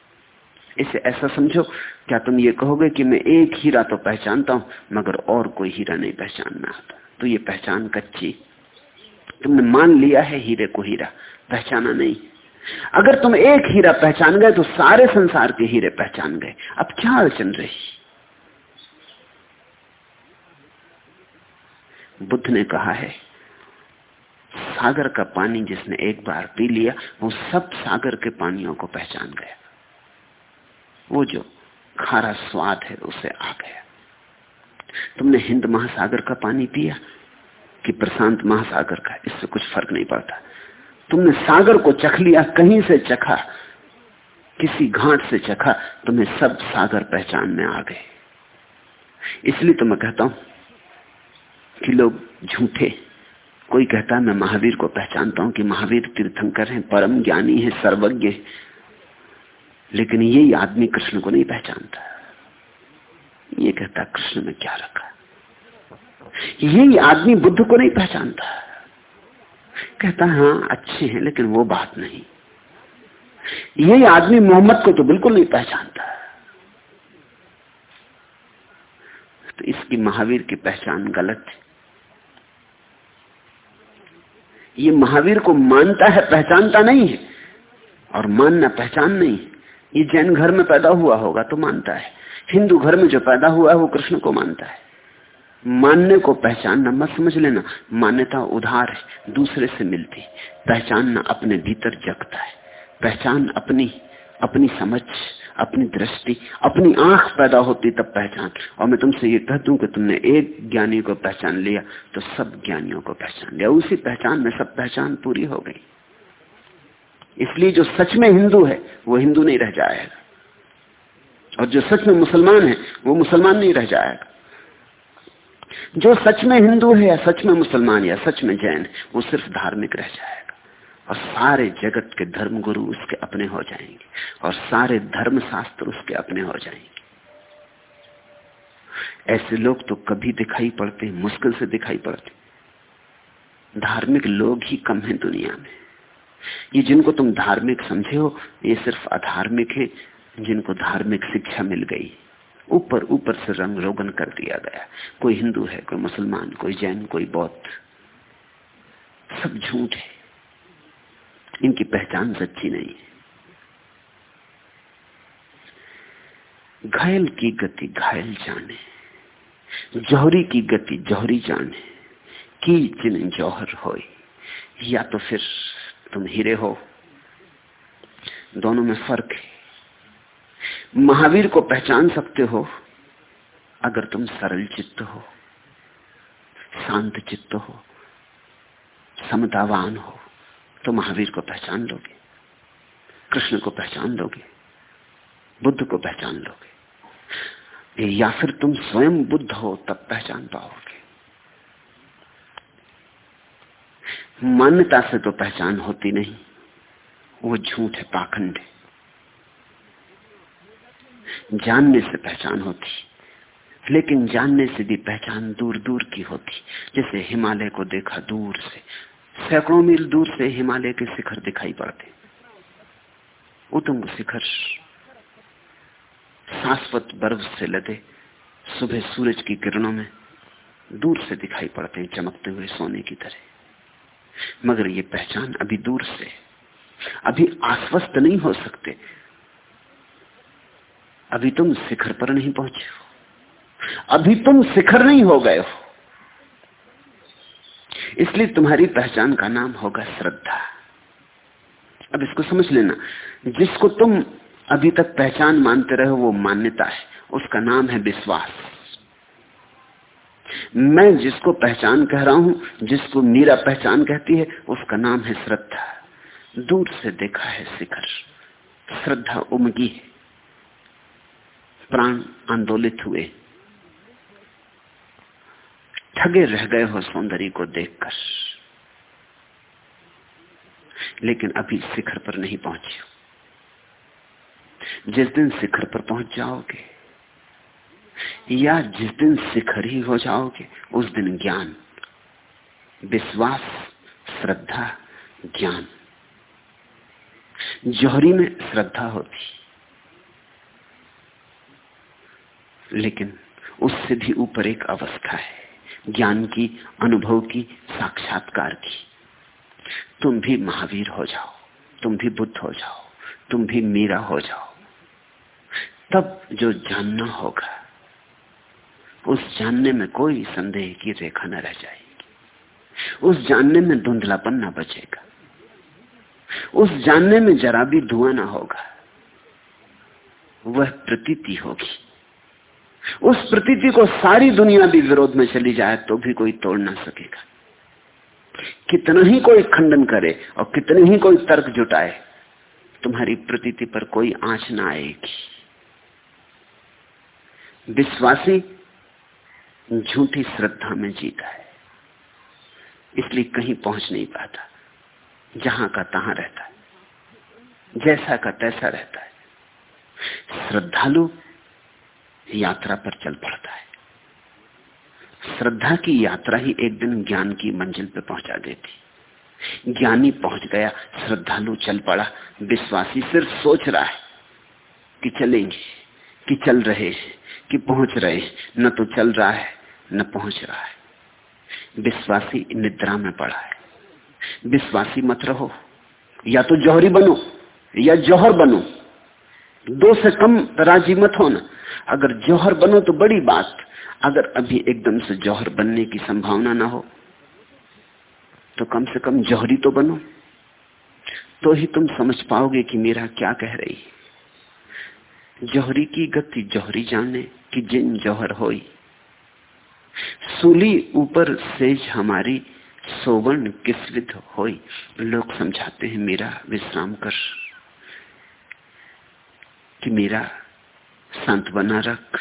[SPEAKER 3] इसे ऐसा समझो, क्या तुम ये कहोगे कि मैं एक हीरा तो पहचानता हूँ, मगर और कोई हीरा नहीं पहचानना आता तो ये पहचान कच्ची। तुमने मान लिया है हीरे को हीरा, पहचाना नहीं। अगर तुम एक हीरा पहचान गए तो सारे संसार के हीरे पहचान गए। अब क्या अड़चन रही? बुद्ध ने कहा है, सागर का पानी जिसने एक बार पी लिया, वो सब सागर के पानियों को पहचान गया। वो जो खारा स्वाद है, उसे आ गया। तुमने हिंद महासागर का पानी पिया कि प्रशांत महासागर का? इससे कुछ फ़र्क नहीं पड़ता। तुमने सागर को चख लिया, कहीं से चखा, किसी घाट से चखा, तुम्हें सब सागर पहचान में आ गए। इसलिए तो मैं कहता हूँ कि लोग झूठे। कोई कहता, मैं महावीर को पहचानता हूँ कि महावीर तीर्थंकर हैं, परम ज्ञानी है, सर्वज्ञ लेकिन यही आदमी कृष्ण को नहीं पहचानता। ये कहता, कृष्ण में क्या रखा यही आदमी बुद्ध को नहीं पहचानता। कहता हाँ अच्छे हैं, लेकिन वो बात नहीं। यही आदमी मोहम्मद को तो बिल्कुल नहीं पहचानता। तो इसकी महावीर की पहचान गलत है। ये महावीर को मानता है, पहचानता नहीं है। और मानना पहचान नहीं ये जैन घर में पैदा हुआ होगा तो मानता है। हिंदू घर में जो पैदा हुआ है, वो कृष्ण को मानता है। मानने को पहचानना मत समझ लेना। मान्यता उधार है, दूसरे से मिलती। पहचानना अपने भीतर जगता है। पहचान अपनी अपनी समझ। अपनी दृष्टि, अपनी आँख पैदा होती तब पहचान। और मैं तुमसे ये कह दूँ कि तुमने एक ज्ञानी को पहचान लिया तो सब ज्ञानियों को पहचान लिया। उसी पहचान में सब पहचान पूरी हो गई। इसलिए जो सच में हिंदू है, वो हिंदू नहीं रह जाएगा। और जो सच में मुसलमान है, वो मुसलमान नहीं रह जाएगा। जो सच में हिंदू है या सच में मुसलमान या सच में जैन, वो सिर्फ़ धार्मिक रह जाएगा। और सारे जगत के धर्म गुरु उसके अपने हो जाएँगे और सारे धर्म शास्त्र उसके अपने हो जाएँगे। ऐसे लोग तो कभी दिखाई पड़ते, मुश्किल से दिखाई पड़ते। धार्मिक लोग ही कम हैं दुनिया में। ये जिनको तुम धार्मिक समझे हो, ये सिर्फ़ अधार्मिक है जिनको धार्मिक शिक्षा मिल गई। ऊपर ऊपर से रंग रोगन कर दिया गया। कोई हिंदू है, कोई मुसलमान, कोई जैन, कोई बौद्ध। सब झूठ है। इनकी पहचान सच्ची नहीं है। घायल की गति घायल जाने, जौहरी की गति जौहरी जाने, की जिन जौहर हो या तो फिर तुम हीरे हो, दोनों में फ़र्क है। महावीर को पहचान सकते हो, अगर तुम सरल चित्त हो, शांत चित्त हो, समतावान हो। तो महावीर को पहचान लोगे, कृष्ण को पहचान लोगे, बुद्ध को पहचान लोगे, या फिर तुम स्वयं बुद्ध हो तब पहचान पाओगे। मान्यता से तो पहचान होती नहीं, वो झूठ है, पाखंड है। जानने से पहचान होती, लेकिन जानने से भी पहचान दूर दूर की होती, जैसे हिमालय को देखा दूर से सैकड़ों मील दूर से हिमालय के शिखर दिखाई पड़ते। उतुंग शिखर शाश्वत बर्फ़ से लदे सुबह सूरज की किरणों में दूर से दिखाई पड़ते हैं, चमकते हुए सोने की तरह। मगर ये पहचान अभी दूर से, अभी आश्वस्त नहीं हो सकते। अभी तुम शिखर पर नहीं पहुँचे हो। अभी तुम शिखर नहीं हो गए हो। इसलिए तुम्हारी पहचान का नाम होगा श्रद्धा। अब इसको समझ लेना, जिसको तुम अभी तक पहचान मानते रहे वो मान्यता है, उसका नाम है विश्वास। मैं जिसको पहचान कह रहा हूँ, जिसको मीरा पहचान कहती है, उसका नाम है श्रद्धा। दूर से देखा है शिखर, श्रद्धा उमगी है। प्राण आंदोलित हुए। ठगे रह गए हो सौंदर्य को देखकर। लेकिन अभी शिखर पर नहीं पहुँचे हो। जिस दिन शिखर पर पहुँच जाओगे, या जिस दिन शिखर ही हो जाओगे, उस दिन ज्ञान, विश्वास, श्रद्धा, ज्ञान। जौहरी में श्रद्धा होती। लेकिन उससे भी ऊपर एक अवस्था है। ज्ञान की, अनुभव की, साक्षात्कार की। तुम भी महावीर हो जाओ, तुम भी बुद्ध हो जाओ, तुम भी मीरा हो जाओ। तब जो जानना होगा, उस जानने में कोई संदेह की रेखा न रह जाएगी। उस जानने में धुंधलापन न बचेगा। उस जानने में जरा भी धुआँ ना होगा, वह प्रतीति होगी। उस प्रतीति को सारी दुनिया भी विरोध में चली जाए तो भी कोई तोड़ ना सकेगा। कितना ही कोई खंडन करे और कितने ही कोई तर्क जुटाए, तुम्हारी प्रतीति पर कोई आँच ना आएगी। विश्वासी झूठी श्रद्धा में जीता है, इसलिए कहीं पहुँच नहीं पाता, जहाँ का तहां रहता है, जैसा का तैसा रहता है। श्रद्धालु यात्रा पर चल पड़ता है। श्रद्धा की यात्रा ही एक दिन ज्ञान की मंजिल पर पहुँचा देती। ज्ञानी पहुँच गया, श्रद्धालु चल पड़ा, विश्वासी सिर्फ़ सोच रहा है कि चलेंगे, कि चल रहे हैं, कि पहुँच रहे हैं। न तो चल रहा है, न पहुँच रहा है। विश्वासी निद्रा में पड़ा है। विश्वासी मत रहो, या तो जौहरी बनो, या जौहर बनो। दो से कम राज़ी मत होना। अगर जौहर बनो तो बड़ी बात, अगर अभी एकदम से जौहर बनने की संभावना ना हो तो कम से कम जौहरी तो बनो। तो ही तुम समझ पाओगे कि मेरा क्या कह रही जौहरी की गति जौहरी जाने कि जिन जौहर होई। सूली ऊपर सेज हमारी सोवर्ण किस विध हो लोग समझाते हैं, मेरा विश्राम कर। कि मेरा संत बना रख,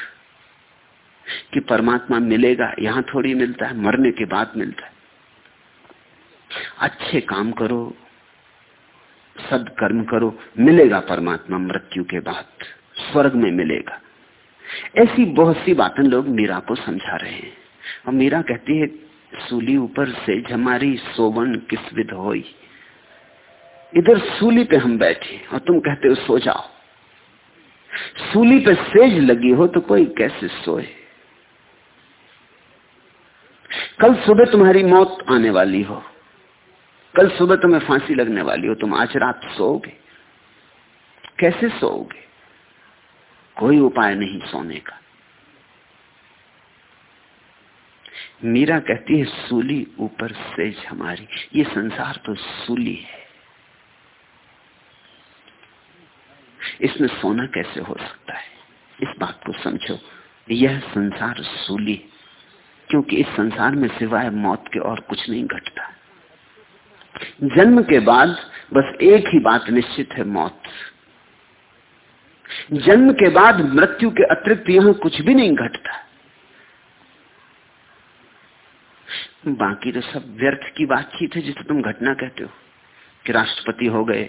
[SPEAKER 3] कि परमात्मा मिलेगा, यहाँ थोड़ी मिलता है, मरने के बाद मिलता है। अच्छे काम करो सदकर्म करो, मिलेगा परमात्मा मृत्यु के बाद, स्वर्ग में मिलेगा। ऐसी बहुत सी बातें लोग मीरा को समझा रहे हैं। और मीरा कहती है, सूली ऊपर से हमारी सोवन किस विध हो इधर सूली पे हम बैठे और तुम कहते हो, सो जाओ। सूली पे सेज लगी हो तो कोई कैसे सोए? कल सुबह तुम्हारी मौत आने वाली हो। कल सुबह तुम्हें फांसी लगने वाली हो। तुम आज रात सोओगे। कैसे सोओगे? कोई उपाय नहीं सोने का। मीरा कहती है, सूली ऊपर सेज हमारी। ये संसार तो सूली है। इसमें सोना कैसे हो सकता है? इस बात को समझो। यह संसार सूली, क्योंकि इस संसार में सिवाय मौत के और कुछ नहीं घटता। जन्म के बाद बस एक ही बात निश्चित है, मौत। जन्म के बाद मृत्यु के अतिरिक्त यहाँ कुछ भी नहीं घटता। बाकी तो सब व्यर्थ की बातचीत है जिसे तुम घटना कहते हो, कि राष्ट्रपति हो गए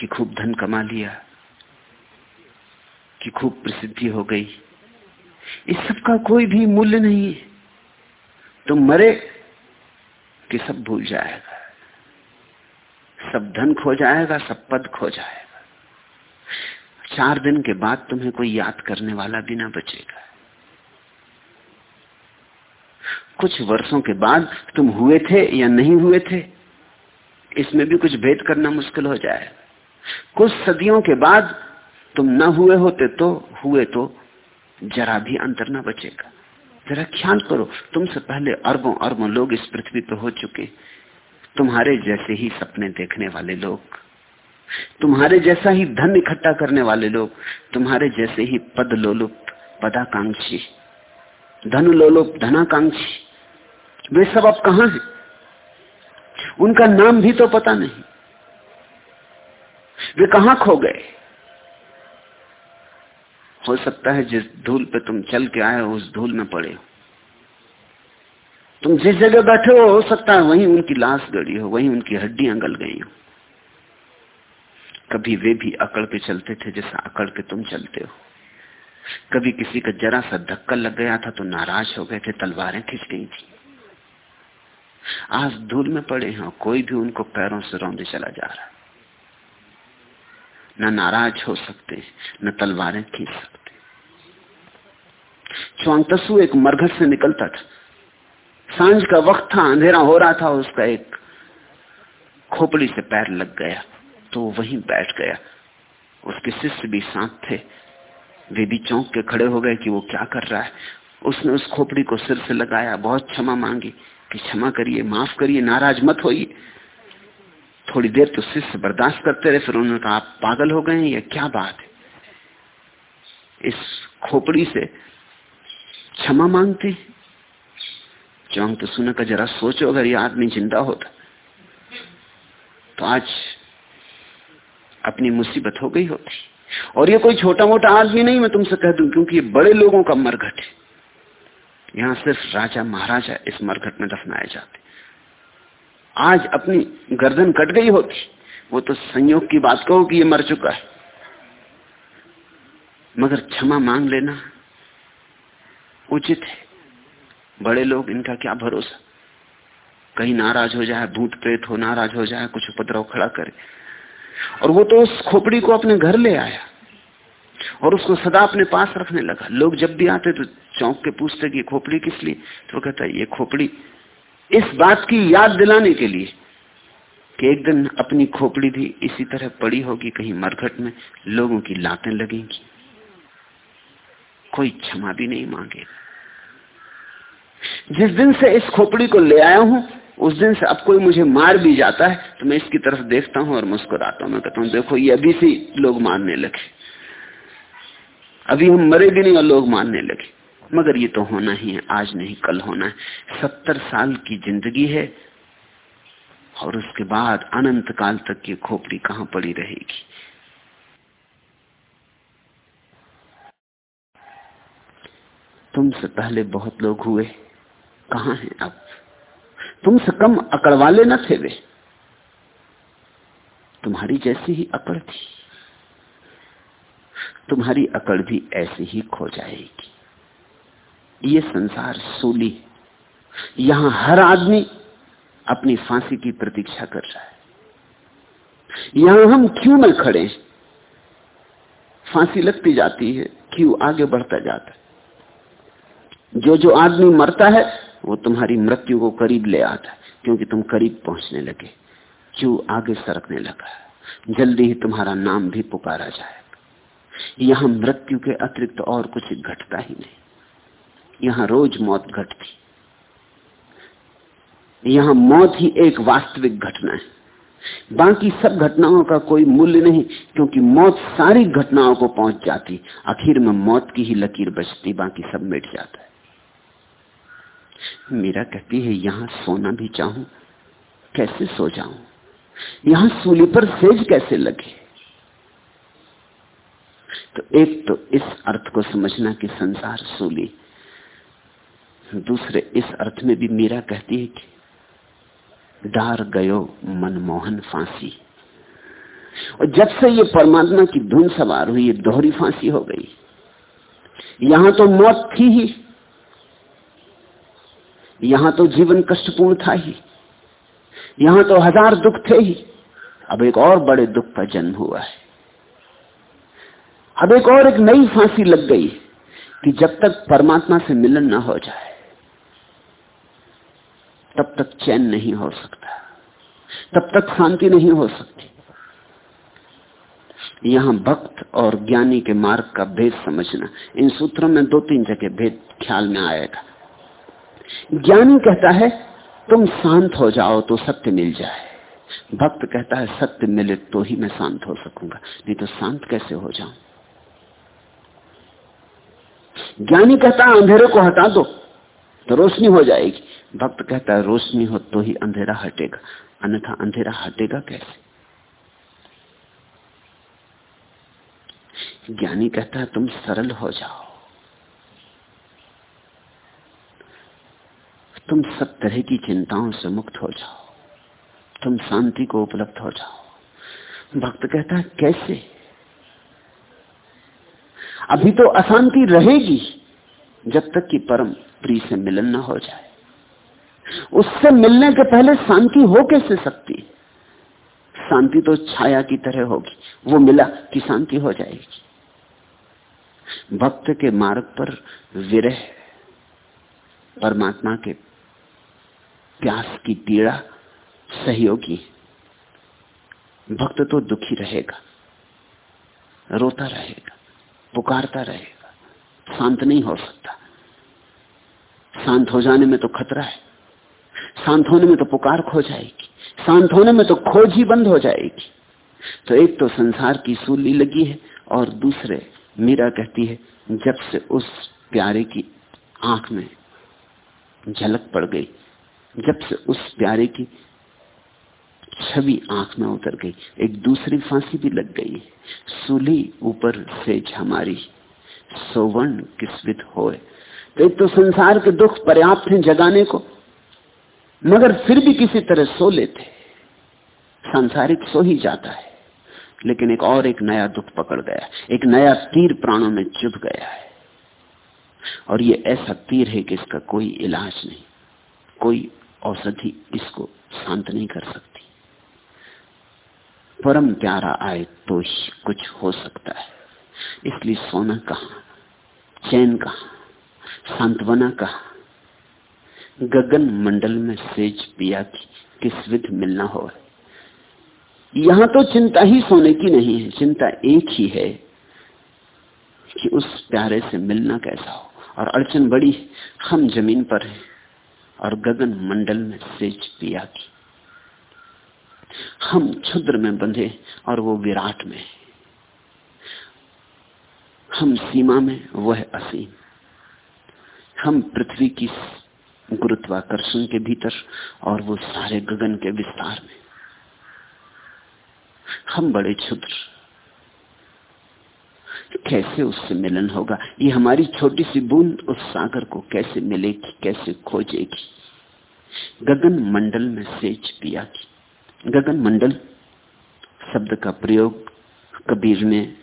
[SPEAKER 3] कि खूब धन कमा लिया, कि खूब प्रसिद्धि हो गई। इस सब का कोई भी मूल्य नहीं है। तुम मरे कि सब भूल जाएगा। सब धन खो जाएगा, सब पद खो जाएगा। चार दिन के बाद तुम्हें कोई याद करने वाला भी ना बचेगा। कुछ वर्षों के बाद तुम हुए थे या नहीं हुए थे, इसमें भी कुछ भेद करना मुश्किल हो जाएगा। कुछ सदियों के बाद तुम न हुए होते तो हुए तो जरा भी अंतर न बचेगा। जरा ख्याल करो, तुमसे पहले अरबों अरबों लोग इस पृथ्वी पर हो चुके। तुम्हारे जैसे ही सपने देखने वाले लोग, तुम्हारे जैसा ही धन इकट्ठा करने वाले लोग, तुम्हारे जैसे ही पद लोलुप पदाकांक्षी, धन लोलुप धनाकांक्षी, वे सब अब कहा हैं? उनका नाम भी तो पता नहीं। वे कहा खो गए? हो सकता है जिस धूल पे तुम चल के आए हो, उस धूल में पड़े हो। तुम जिस जगह बैठे हो हो सकता है वहीं उनकी लाश गड़ी हो, वहीं उनकी हड्डियाँ गल गई हो। कभी वे भी अकड़ के चलते थे जैसा अकड़ के तुम चलते हो। कभी किसी का जरा सा धक्का लग गया था तो नाराज़ हो गए थे, तलवारें खिंच गई थी। आज धूल में पड़े हैं, कोई भी उनको पैरों से रौंदे चला जा रहा न नाराज़ हो सकते, न तलवारें खींच सकते। च्वांगतसु एक मरघट से निकलता था। साँझ का वक्त था, अंधेरा हो रहा था, उसका एक खोपड़ी से पैर लग गया तो वहीं बैठ गया। उसके शिष्य भी साथ थे। वे भी चौंक के खड़े हो गए कि वो क्या कर रहा है। उसने उस खोपड़ी को सिर से लगाया, बहुत क्षमा मांगी कि क्षमा करिए, माफ़ करिए, नाराज़ मत होइए। थोड़ी देर तो शिष्य बर्दाश्त करते रहे, फिर उन्होंने कहा, आप पागल हो गए हैं या क्या बात है? इस खोपड़ी से क्षमा मांगती चौंक तो सुने का जरा सोचो, अगर ये आदमी ज़िंदा होता तो आज अपनी मुसीबत हो गई होती। और ये कोई छोटा मोटा आदमी नहीं, मैं तुमसे कह दूँ, क्योंकि ये बड़े लोगों का मरघट है। यहाँ सिर्फ़ राजा महाराजा इस मरघट में दफनाए जाते आज अपनी गर्दन कट गई होती। वो तो संयोग की बात कहो कि ये मर चुका है। मगर क्षमा मांग लेना उचित है। बड़े लोग इनका क्या भरोसा? कहीं नाराज़ हो जाए, भूत प्रेत हो, नाराज़ हो जाए, कुछ उपद्रव खड़ा करे। और वो तो उस खोपड़ी को अपने घर ले आया और उसको सदा अपने पास रखने लगा। लोग जब भी आते तो चौंक के पूछते कि खोपड़ी किस लिए? तो कहता ये खोपड़ी इस बात की याद दिलाने के लिए कि एक दिन अपनी खोपड़ी भी इसी तरह पड़ी होगी, कहीं मरघट में लोगों की लातें लगेंगी। कोई क्षमा भी नहीं मांगेगा जिस दिन से इस खोपड़ी को ले आया हूँ, उस दिन से अब कोई मुझे मार भी जाता है तो मैं इसकी तरफ़ देखता हूँ और मुस्कुराता हूँ। मैं कहता हूँ, देखो, ये अभी से लोग मानने लगे। अभी हम मरे भी नहीं और लोग मानने लगे। मगर ये तो होना ही है, आज नहीं, कल होना है। सत्तर साल की ज़िंदगी है, और उसके बाद अनंत काल तक की खोपड़ी कहाँ पड़ी रहेगी? तुमसे पहले बहुत लोग हुए, कहा हैं अब? तुमसे कम अकड़ वाले न थे वे। तुम्हारी जैसी ही अकड़ थी, तुम्हारी अकड़ भी ऐसे ही खो जाएगी। ये संसार सूली यहाँ हर आदमी अपनी फांसी की प्रतीक्षा कर रहा है। यहाँ हम क्यों न खड़े फांसी लगती जाती है, क्यों आगे बढ़ता जाता है? जो जो आदमी मरता है, वो तुम्हारी मृत्यु को करीब ले आता है, क्योंकि तुम करीब पहुँचने लगे। क्यों आगे सरकने लगा? जल्दी ही तुम्हारा नाम भी पुकारा जाएगा। यहाँ मृत्यु के अतिरिक्त और कुछ घटता ही नहीं। यहाँ रोज मौत घटती। यहाँ मौत ही एक वास्तविक घटना है। बाकी सब घटनाओं का कोई मूल्य नहीं, क्योंकि मौत सारी घटनाओं को पहुँच जाती। आखिर में मौत की ही लकीर बचती बाकी सब मिट जाता है। मीरा कहती है, यहाँ सोना भी चाहूँ, कैसे सो जाऊँ? यहाँ सूली पर सेज कैसे लगे? तो एक तो इस अर्थ को समझना कि संसार सूली दूसरे इस अर्थ में भी मीरा कहती है कि डार गयो मनमोहन फांसी। और जब से ये परमात्मा की धुन सवार हुई, ये दोहरी फांसी हो गई। यहाँ तो मौत थी ही। यहाँ तो जीवन कष्टपूर्ण था ही। यहाँ तो हज़ार दुख थे ही। अब एक और बड़े दुख का जन्म हुआ है। अब एक और एक नई फांसी लग गई कि जब तक परमात्मा से मिलन ना हो जाए। तब तक चैन नहीं हो सकता। तब तक शांति नहीं हो सकती। यहाँ भक्त और ज्ञानी के मार्ग का भेद समझना। इन सूत्रों में दो तीन जगह भेद ख्याल में आएगा। ज्ञानी कहता है, तुम शांत हो जाओ तो सत्य मिल जाए। भक्त कहता है, सत्य मिले तो ही मैं शांत हो सकूँगा, नहीं तो शांत कैसे हो जाऊँ? ज्ञानी कहता है, अंधेरे को हटा दो तो रोशनी हो जाएगी। भक्त कहता है, रोशनी हो तो ही अंधेरा हटेगा। अन्यथा अंधेरा हटेगा कैसे? ज्ञानी कहता है, तुम सरल हो जाओ। तुम सब तरह की चिंताओं से मुक्त हो जाओ। तुम शांति को उपलब्ध हो जाओ। भक्त कहता है, कैसे? अभी तो अशांति रहेगी, जब तक कि परम प्रिय से मिलन न हो जाए। उससे मिलने के पहले शांति हो कैसे सकती? शांति तो छाया की तरह होगी। वो मिला कि शांति हो जाएगी। भक्त के मार्ग पर विरह, परमात्मा के प्यास की पीड़ा सहयोगी। भक्त तो दुखी रहेगा, रोता रहेगा, पुकारता रहेगा, शांत नहीं हो सकता। शांत हो जाने में तो खतरा है। शांत होने में तो पुकार खो जाएगी, शांत होने में तो खोज ही बंद हो जाएगी। तो एक तो संसार की सूली लगी है और दूसरे मीरा कहती है, जब से उस प्यारे की आँख में झलक पड़ गई, जब से उस प्यारे की छवि आँख में उतर गई, एक दूसरी फांसी भी लग गई सूली ऊपर से हमारी सोवर्ण किस्वित होए। तो एक तो संसार के दुख पर्याप्त हैं जगाने को मगर फिर भी किसी तरह सो लेते। सांसारिक सो ही जाता है। लेकिन एक और एक नया दुख पकड़ गया। एक नया तीर प्राणों में चुभ गया है। और ये ऐसा तीर है कि इसका कोई इलाज नहीं। कोई औषधि इसको शांत नहीं कर सकती। परम प्यारा आए तो कुछ हो सकता है। इसलिए सोना कहा? चैन कहा? सांत्वना कहा? गगन मंडल में सेज पिया की किस विध मिलना हो? यहाँ तो चिंता ही सोने की नहीं है, चिंता एक ही है कि उस प्यारे से मिलना कैसा हो। और अड़चन बड़ी, हम ज़मीन पर हैं और गगन मंडल में सेज पिया की। हम क्षुद्र में बंधे और वो विराट में हम सीमा में वह असीम। हम पृथ्वी की गुरुत्वाकर्षण के भीतर और वो सारे गगन के विस्तार में। हम बड़े क्षुद्र। कैसे उससे मिलन होगा? ये हमारी छोटी सी बूंद उस सागर को कैसे मिलेगी, कैसे खोजेगी? गगन मंडल में सेज पिया की गगन मंडल शब्द का प्रयोग कबीर ने,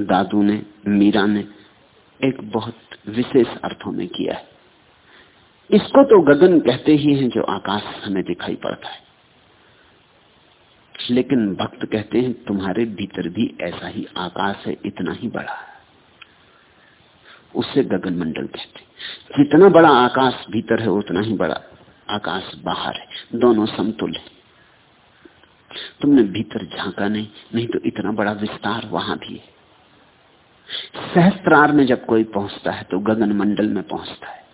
[SPEAKER 3] दादू ने, मीरा ने एक बहुत विशेष अर्थों में किया है। इसको तो गगन कहते ही हैं जो आकाश हमें दिखाई पड़ता है। लेकिन भक्त कहते हैं, तुम्हारे भीतर भी ऐसा ही आकाश है, इतना ही बड़ा है। उससे गगन मंडल कहते जितना बड़ा आकाश भीतर है, उतना ही बड़ा आकाश बाहर है। दोनों समतुल है। तुमने भीतर झांका नहीं नहीं तो इतना बड़ा विस्तार वहाँ भी है। सहस्त्रार में जब कोई पहुँचता है तो गगन मंडल में पहुँचता है।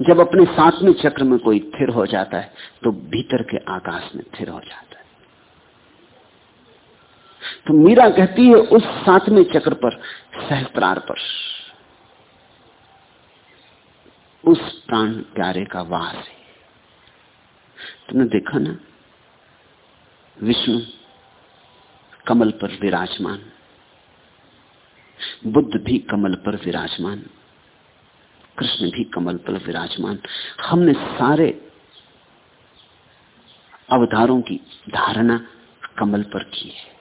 [SPEAKER 3] जब अपने सातवें चक्र में कोई थिर हो जाता है तो भीतर के आकाश में थिर हो जाता है। तो मीरा कहती है, उस सातवें चक्र पर, सहस्त्रार पर, उस प्राण प्यारे का वास है। तुमने देखा ना, विष्णु कमल पर विराजमान, बुद्ध भी कमल पर विराजमान। कृष्ण भी कमल पर विराजमान। हमने सारे अवतारों की धारणा कमल पर की है।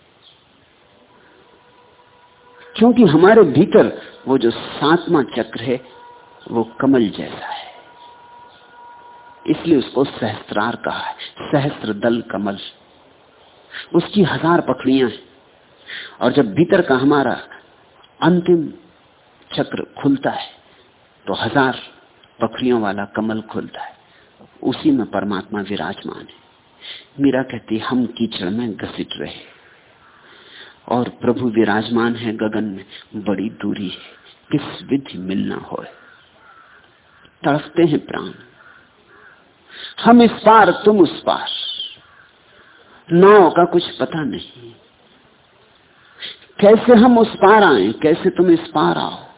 [SPEAKER 3] क्योंकि हमारे भीतर वो जो सातवां चक्र है, वो कमल जैसा है। इसलिए उसको सहस्त्रार कहा है। सहस्त्र दल कमल। उसकी हज़ार पखड़ियाँ हैं। और जब भीतर का हमारा अंतिम चक्र खुलता है तो हज़ार पखड़ियों वाला कमल खुलता है। उसी में परमात्मा विराजमान है। मीरा कहती, हम कीचड़ में घसीट रहे और प्रभु विराजमान है, गगन में बड़ी दूरी है। किस विधि मिलना हो तड़पते हैं प्राण। हम इस पार, तुम उस पार। नाव का कुछ पता नहीं। कैसे हम उस पार आए? कैसे तुम इस पार आओ?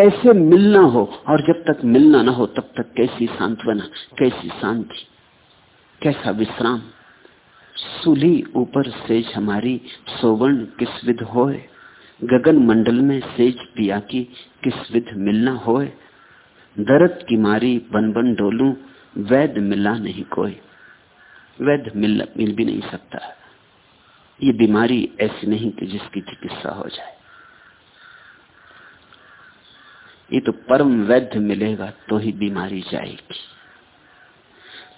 [SPEAKER 3] कैसे मिलना हो, और जब तक मिलना ना हो, तब तक कैसी सांत्वना, कैसी शांति, कैसा विश्राम। सुली ऊपर सेज हमारी, सोवर्ण किस विध होए। गगन मंडल में सेज पिया की किस विध मिलना होए। दरद की मारी बन बन डोलू वैद मिला नहीं कोई। वैद मिल मिल भी नहीं सकता। ये बीमारी ऐसी नहीं कि जिसकी चिकित्सा हो जाए। ये तो परम वैध मिलेगा तो ही बीमारी जाएगी।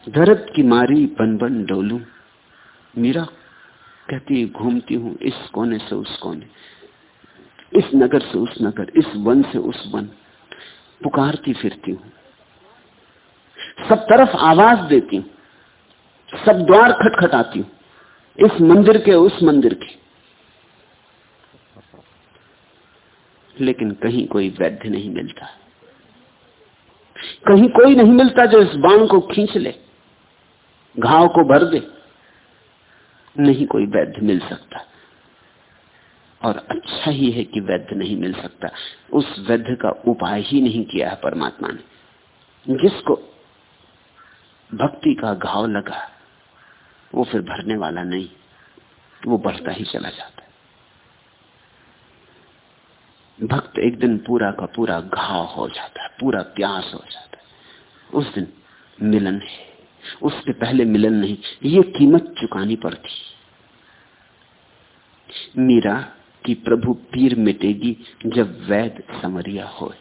[SPEAKER 3] दर्द की मारी बन बन डोलू। मीरा कहती घूमती हूँ इस कोने से उस कोने, इस नगर से उस नगर, इस वन से उस वन। पुकारती फिरती हूँ। सब तरफ़ आवाज़ देती हूँ। सब द्वार खटखटाती हूँ। इस मंदिर के उस मंदिर के। लेकिन कहीं कोई वैद्य नहीं मिलता। कहीं कोई नहीं मिलता जो इस बाण को खींच ले, घाव को भर दे। नहीं कोई वैद्य मिल सकता। और अच्छा ही है कि वैद्य नहीं मिल सकता। उस वैद्य का उपाय ही नहीं किया है परमात्मा ने। जिसको भक्ति का घाव लगा, वो फिर भरने वाला नहीं, वो बढ़ता ही चला जाता। भक्त एक दिन पूरा का पूरा घाव हो जाता है, पूरा प्यास हो जाता है। उस दिन मिलन है। उसके पहले मिलन नहीं, ये कीमत चुकानी पड़ती। मीरा की प्रभु पीर मिटेगी जब वैद समरिया हो।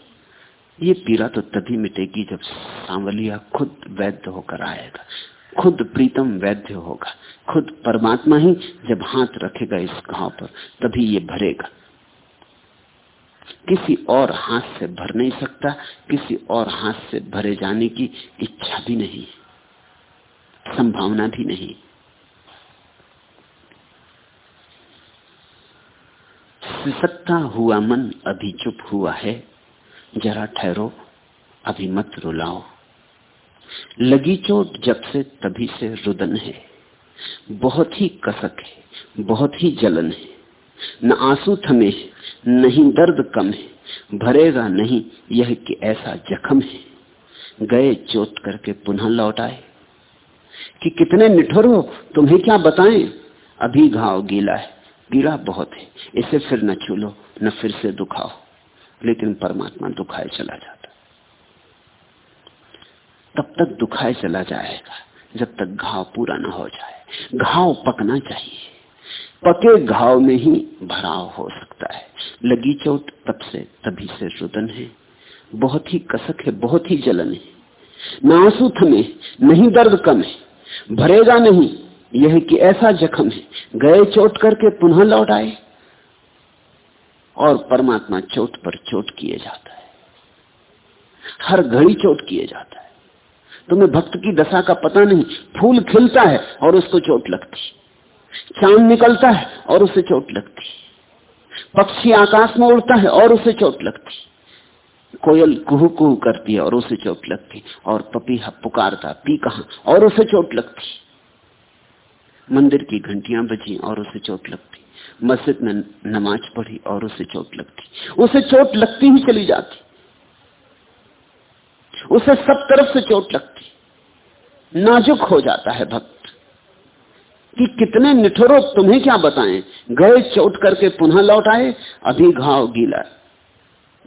[SPEAKER 3] ये पीरा तो तभी मिटेगी जब सांवलिया खुद वैद्य होकर आएगा। खुद प्रीतम वैद्य होगा। खुद परमात्मा ही जब हाथ रखेगा इस घाव पर, तभी ये भरेगा। किसी और हाथ से भर नहीं सकता, किसी और हाथ से भरे जाने की इच्छा भी नहीं, संभावना भी नहीं। सिसकता हुआ मन, अभी चुप हुआ है। जरा ठहरो, अभी मत रुलाओ। लगी चोट जब से तभी से रुदन है। बहुत ही कसक है, बहुत ही जलन है। न आँसू थमे नहीं, दर्द कम है, भरेगा नहीं, यह कि ऐसा जख्म है। गए चोट करके पुनः लौट आए। कि कितने निठुर हो, तुम्हें क्या बताएँ? अभी घाव गीला है गीला बहुत है, इसे फिर न छूलो, न फिर से दुखाओ। लेकिन परमात्मा दुखाए चला जाता। तब तक दुखाए चला जाएगा, जब तक घाव पूरा न हो जाए। घाव पकना चाहिए। पके घाव में ही भराव हो सकता है। लगी चोट तब से, तभी से रुदन है। बहुत ही कसक है, बहुत ही जलन है। न आँसू थमे, नहीं दर्द कम है। भरेगा नहीं, यह कि ऐसा जख्म है। गए चोट करके पुनः लौट आए। और परमात्मा चोट पर चोट किए जाता है। हर घड़ी चोट किए जाता है। तुम्हें भक्त की दशा का पता नहीं। फूल खिलता है और उसको चोट लगती। चाँद निकलता है और उसे चोट लगती पक्षी आकाश में उड़ता है और उसे चोट लगती कोयल कुहू कुहू करती है और उसे चोट लगती और पपीहा पुकारता, पी कहा? और उसे चोट लगती मंदिर की घंटियाँ बजी और उसे चोट लगती मस्जिद में नमाज़ पढ़ी और उसे चोट लगती उसे चोट लगती ही चली जाती उसे सब तरफ़ से चोट लगती नाजुक हो जाता है भक्त। कि कितने निठुरो तुम्हें क्या बताएँ? गए चोट करके पुनः लौट आए, अभी घाव गीला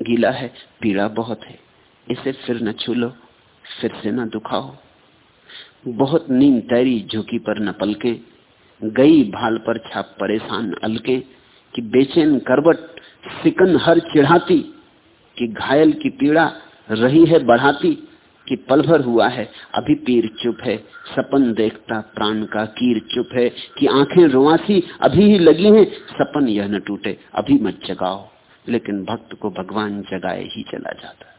[SPEAKER 3] गीला है, पीड़ा बहुत है। इसे फिर न छू लो फिर से न दुखाओ। बहुत नींद तैरी, झुकी पर न पलके। गई भाल पर छाप परेशान अलके कि बेचैन करबट सिकन हर चिढ़ाती कि घायल की पीड़ा रही है बढ़ाती। कि पल भर हुआ है, अभी पीर चुप है। सपन देखता प्राण का कीर चुप है कि आँखें रुआसी अभी ही लगी हैं। सपन यह न टूटे, अभी मत जगाओ। लेकिन भक्त को भगवान जगाए ही चला जाता।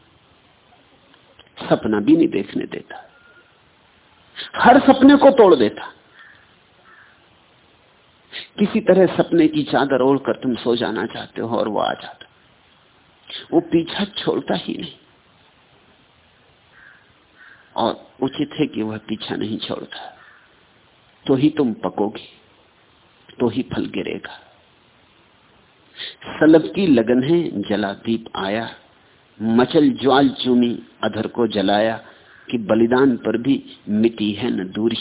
[SPEAKER 3] सपना भी नहीं देखने देता। हर सपने को तोड़ देता। किसी तरह सपने की चादर ओढ़कर तुम सो जाना चाहते हो और वो आ जाता। वो पीछा छोड़ता ही नहीं। और उचित है कि वह पीछा नहीं छोड़ता। तो ही तुम पकोगे तो ही फल गिरेगा। सलब की लगन है, जला दीप आया। मचल ज्वाल चूमी अधर को जलाया कि बलिदान पर भी मिटी है न दूरी।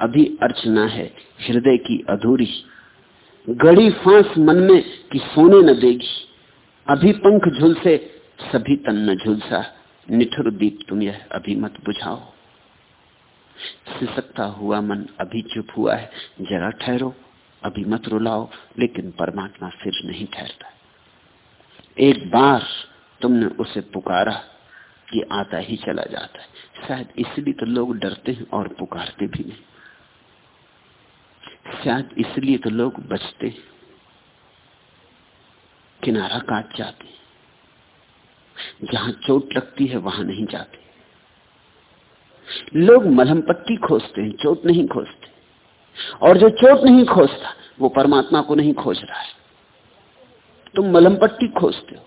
[SPEAKER 3] अभी अर्चना है हृदय की अधूरी। गड़ी फांस मन में कि सोने न देगी। अभी पंख झुलसे सभी तन न झुलसा। निठुर दीप तुम यह अभी मत बुझाओ। सिसकता हुआ मन अभी चुप हुआ है। जरा ठहरो, अभी मत रुलाओ, लेकिन परमात्मा फिर नहीं ठहरता। एक बार तुमने उसे पुकारा कि आता ही चला जाता है। शायद इसलिए तो लोग डरते हैं और पुकारते भी नहीं। शायद इसलिए तो लोग बचते किनारा काट जाते जहाँ चोट लगती है वहाँ नहीं जाते। लोग मलहम पट्टी खोजते हैं, चोट नहीं खोजते। और जो चोट नहीं खोजता, वो परमात्मा को नहीं खोज रहा है। तुम मलहम पट्टी खोजते हो।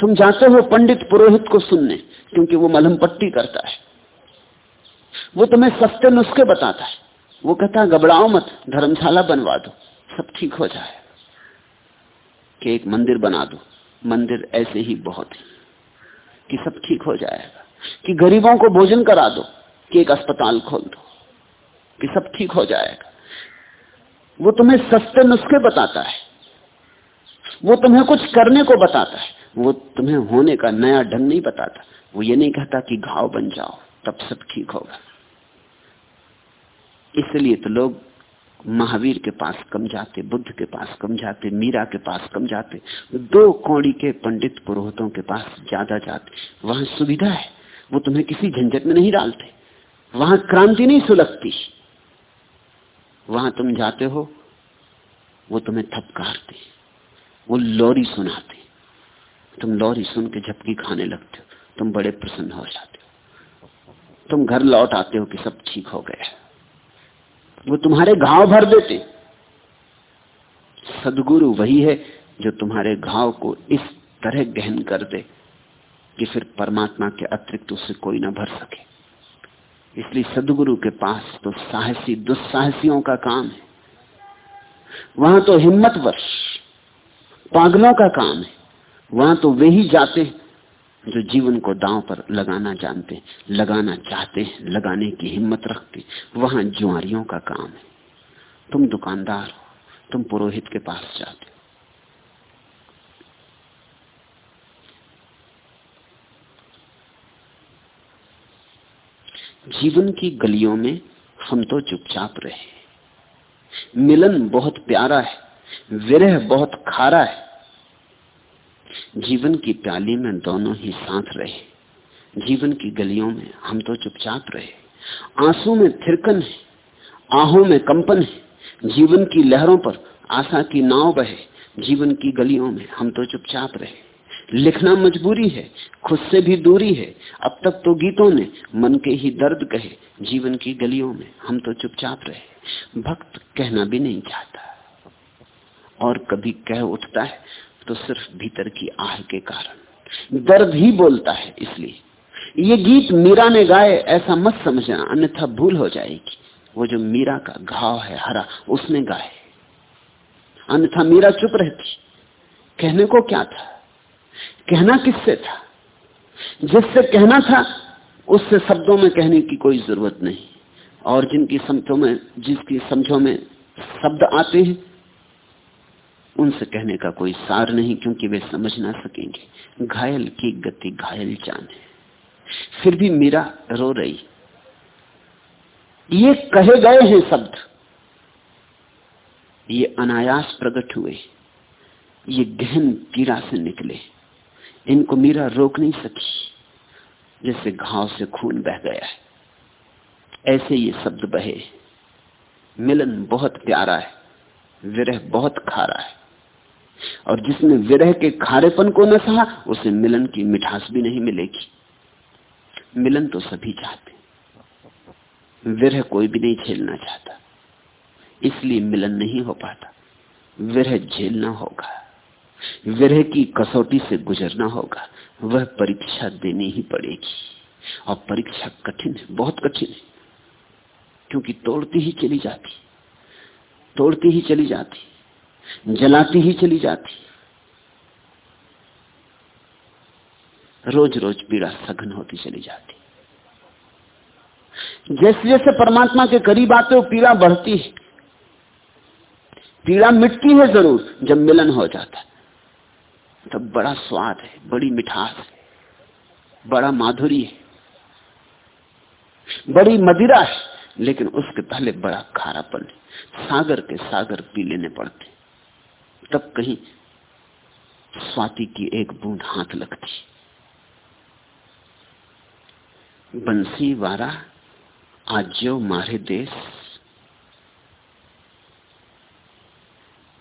[SPEAKER 3] तुम जाते हो पंडित पुरोहित को सुनने, क्योंकि वो मलहम पट्टी करता है। वो तुम्हें सस्ते नुस्खे बताता है। वो कहता है, घबराओ मत, धर्मशाला बनवा दो, सब ठीक हो जाए। कि एक मंदिर बना दो। मंदिर ऐसे ही बहुत है, कि सब ठीक हो जाएगा। कि गरीबों को भोजन करा दो, कि एक अस्पताल खोल दो, कि सब ठीक हो जाएगा। वो तुम्हें सस्ते नुस्खे बताता है, वो तुम्हें कुछ करने को बताता है, वो तुम्हें होने का नया ढंग नहीं बताता। वो ये नहीं कहता कि घाव बन जाओ, तब सब ठीक होगा। इसलिए तो लोग महावीर के पास कम जाते, बुद्ध के पास कम जाते, मीरा के पास कम जाते, दो कौड़ी के पंडित पुरोहितों के पास ज़्यादा जाते। वहाँ सुविधा है, वो तुम्हें किसी झंझट में नहीं डालते। वहाँ क्रांति नहीं सुलगती। वहाँ तुम जाते हो, वो तुम्हें थपकारते, वो लौरी सुनाते। तुम लौरी सुन के झपकी खाने लगते हो, तुम बड़े प्रसन्न हो जाते हो। तुम घर लौट आते हो कि सब ठीक हो गया। वो तुम्हारे घाव भर देते। सदगुरु वही है जो तुम्हारे घाव को इस तरह गहन कर दे कि फिर परमात्मा के अतिरिक्त उसे कोई ना भर सके। इसलिए सदगुरु के पास तो साहसी, दुस्साहसियों का काम है। वहाँ तो हिम्मतवर पागलों का काम है। वहाँ तो वे ही जाते हैं जो जीवन को दांव पर लगाना जानते लगाना चाहते हैं, लगाने की हिम्मत रखते वहाँ जुआरियों का काम है। तुम दुकानदार हो, तुम पुरोहित के पास जाते हो। जीवन की गलियों में हम तो चुपचाप रहे मिलन बहुत प्यारा है, विरह बहुत खारा है जीवन की प्याली में दोनों ही साथ रहे। जीवन की गलियों में हम तो चुपचाप रहे। आँसू में थिरकन है, आहों में कंपन है। जीवन की लहरों पर आशा की नाव बहे। जीवन की गलियों में हम तो चुपचाप रहे। लिखना मजबूरी है, खुद से भी दूरी है। अब तक तो गीतों ने मन के ही दर्द कहे। जीवन की गलियों में हम तो चुपचाप रहे। भक्त कहना भी नहीं चाहता। और कभी कह उठता है तो सिर्फ़ भीतर की आह के कारण। दर्द ही बोलता है, इसलिए। ये गीत मीरा ने गाए, ऐसा मत समझना, अन्यथा भूल हो जाएगी। वो जो मीरा का घाव है, हरा, उसने गाए। अन्यथा मीरा चुप रहती। कहने को क्या था? कहना किससे था? जिससे कहना था, उससे शब्दों में कहने की कोई ज़रूरत नहीं। और जिनकी समझों में, जिसकी समझों में शब्द आते हैं उनसे कहने का कोई सार नहीं, क्योंकि वे समझ ना सकेंगे। घायल की गति घायल जान है। फिर भी मीरा रो रही। ये कहे गए हैं शब्द। ये अनायास प्रकट हुए। ये गहन पीड़ा से निकले। इनको मीरा रोक नहीं सकी। जैसे घाव से खून बह गया है। ऐसे ये शब्द बहे। मिलन बहुत प्यारा है। विरह बहुत खारा है। और जिसने विरह के खारेपन को न सहा, उसे मिलन की मिठास भी नहीं मिलेगी। मिलन तो सभी चाहते विरह कोई भी नहीं झेलना चाहता। इसलिए मिलन नहीं हो पाता। विरह झेलना होगा। विरह की कसौटी से गुजरना होगा। वह परीक्षा देनी ही पड़ेगी। और परीक्षा कठिन है, बहुत कठिन है। क्योंकि तोड़ती ही चली जाती। तोड़ती ही चली जाती। जलाती ही चली जाती। रोज रोज पीड़ा सघन होती चली जाती। जैसे जैसे परमात्मा के करीब आते हो पीड़ा बढ़ती है। पीड़ा मिटती है ज़रूर, जब मिलन हो जाता है। तब बड़ा स्वाद है, बड़ी मिठास है, बड़ा माधुरी है। बड़ी मदिरा है, लेकिन उसके पहले बड़ा खारापन है। सागर के सागर पी लेने पड़ते तब कहीं स्वाति की एक बूंद हाथ लगती। बंसी वारा आज्यो मारे देश।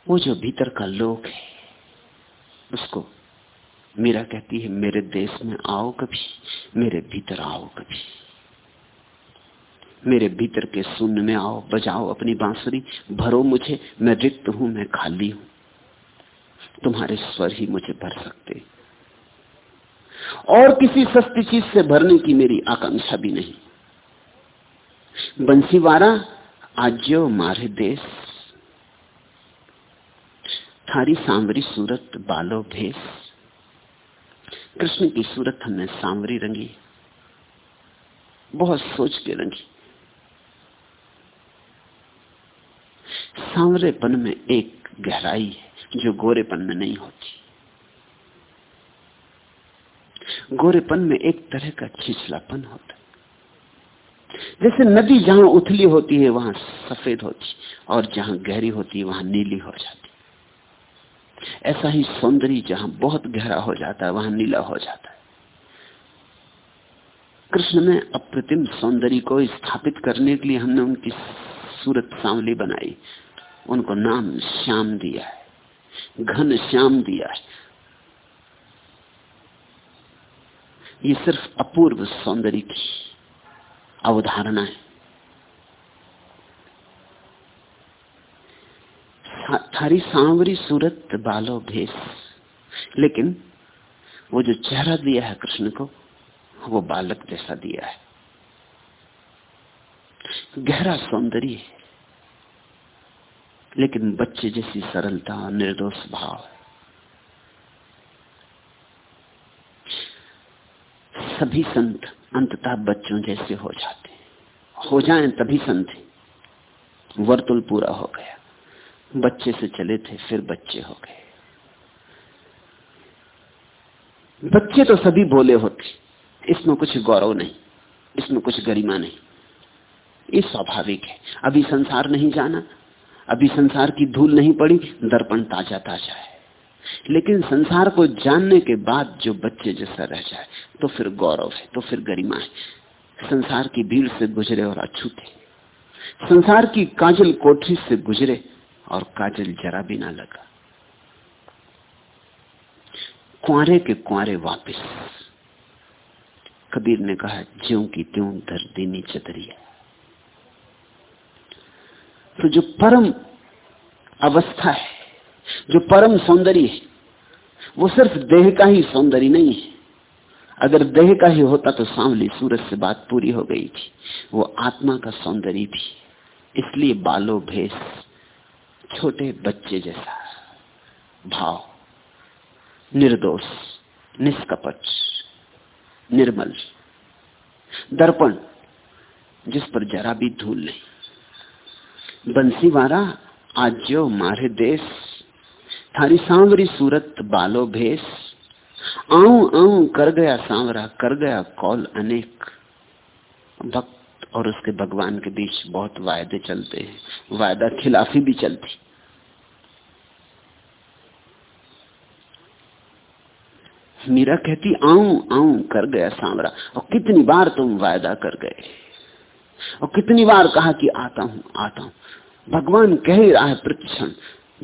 [SPEAKER 3] वो जो भीतर का लोक है, उसको मीरा कहती है, मेरे देश में आओ कभी, मेरे भीतर आओ कभी। मेरे भीतर के शून्य में आओ, बजाओ अपनी बांसुरी, भरो मुझे, मैं रिक्त हूँ, मैं खाली हूँ। तुम्हारे स्वर ही मुझे भर सकते। और किसी सस्ती चीज़ से भरने की मेरी आकांक्षा भी नहीं। बंसीवारा आज्यो मारे देश। थारी सांवरी सूरत, बालो भेस कृष्ण की सूरत हमने सांवरी रंगी। बहुत सोच के रंगी। सांवरेपन में एक गहराई है। जो गोरेपन में नहीं होती। गोरेपन में एक तरह का छिछलापन होता जैसे नदी जहाँ उथली होती है, वहाँ सफ़ेद होती और जहाँ गहरी होती है, वहाँ नीली हो जाती ऐसा ही सौंदर्य जहाँ बहुत गहरा हो जाता है, वहाँ नीला हो जाता है। कृष्ण में अप्रतिम सौंदर्य को स्थापित करने के लिए हमने उनकी सूरत सांवली बनाई, उनको नाम श्याम दिया है। घन श्याम दिया है। ये सिर्फ़ अपूर्व सौंदर्य की अवधारणा है। थारी सांवरी सूरत बालो भेस। लेकिन वो जो चेहरा दिया है कृष्ण को, वो बालक जैसा दिया है। गहरा सौंदर्य लेकिन बच्चे जैसी सरलता, निर्दोष भाव सभी संत अंततः बच्चों जैसे हो जाते हो। जाएँ तभी संत वर्तुल पूरा हो गया। बच्चे से चले थे, फिर बच्चे हो गए। बच्चे तो सभी बोले होते इसमें कुछ गौरव नहीं, इसमें कुछ गरिमा नहीं। ये स्वाभाविक है। अभी संसार नहीं जाना अभी संसार की धूल नहीं पड़ी, दर्पण ताज़ा ताज़ा है। लेकिन संसार को जानने के बाद जो बच्चे जैसा रह जाए तो फिर गौरव है तो फिर गरिमा है। संसार की भीड़ से गुजरे और अछूते। संसार की काजल कोठरी से गुजरे और काजल जरा भी ना लगा। कुआरे के कुआरे वापिस। कबीर ने कहा, ज्यो की त्यों दर दीनी चतरिया तो जो परम अवस्था है, जो परम सौंदर्य है, वो सिर्फ़ देह का ही सौंदर्य नहीं है। अगर देह का ही होता तो सांवली सूरज से बात पूरी हो गई थी। वो आत्मा का सौंदर्य भी इसलिए बालो भेष, छोटे बच्चे जैसा, भाव, निर्दोष, निष्कपट, निर्मल, दर्पण, जिस पर जरा भी धूल नहीं। बंसीवारा आज जो मारे देश थारी सांवरी सूरत बालो भेस। आऊ आऊ, कर गया सांवरा, कर गया कौल अनेक। भक्त और उसके भगवान के बीच बहुत वायदे चलते हैं। वायदा खिलाफी भी चलती। मीरा कहती, आऊ आऊ, कर गया सांवरा। और कितनी बार तुम वायदा कर गए? और कितनी बार कहा कि आता हूँ आता हूँ। भगवान कह ही रहा है प्रतिक्षण।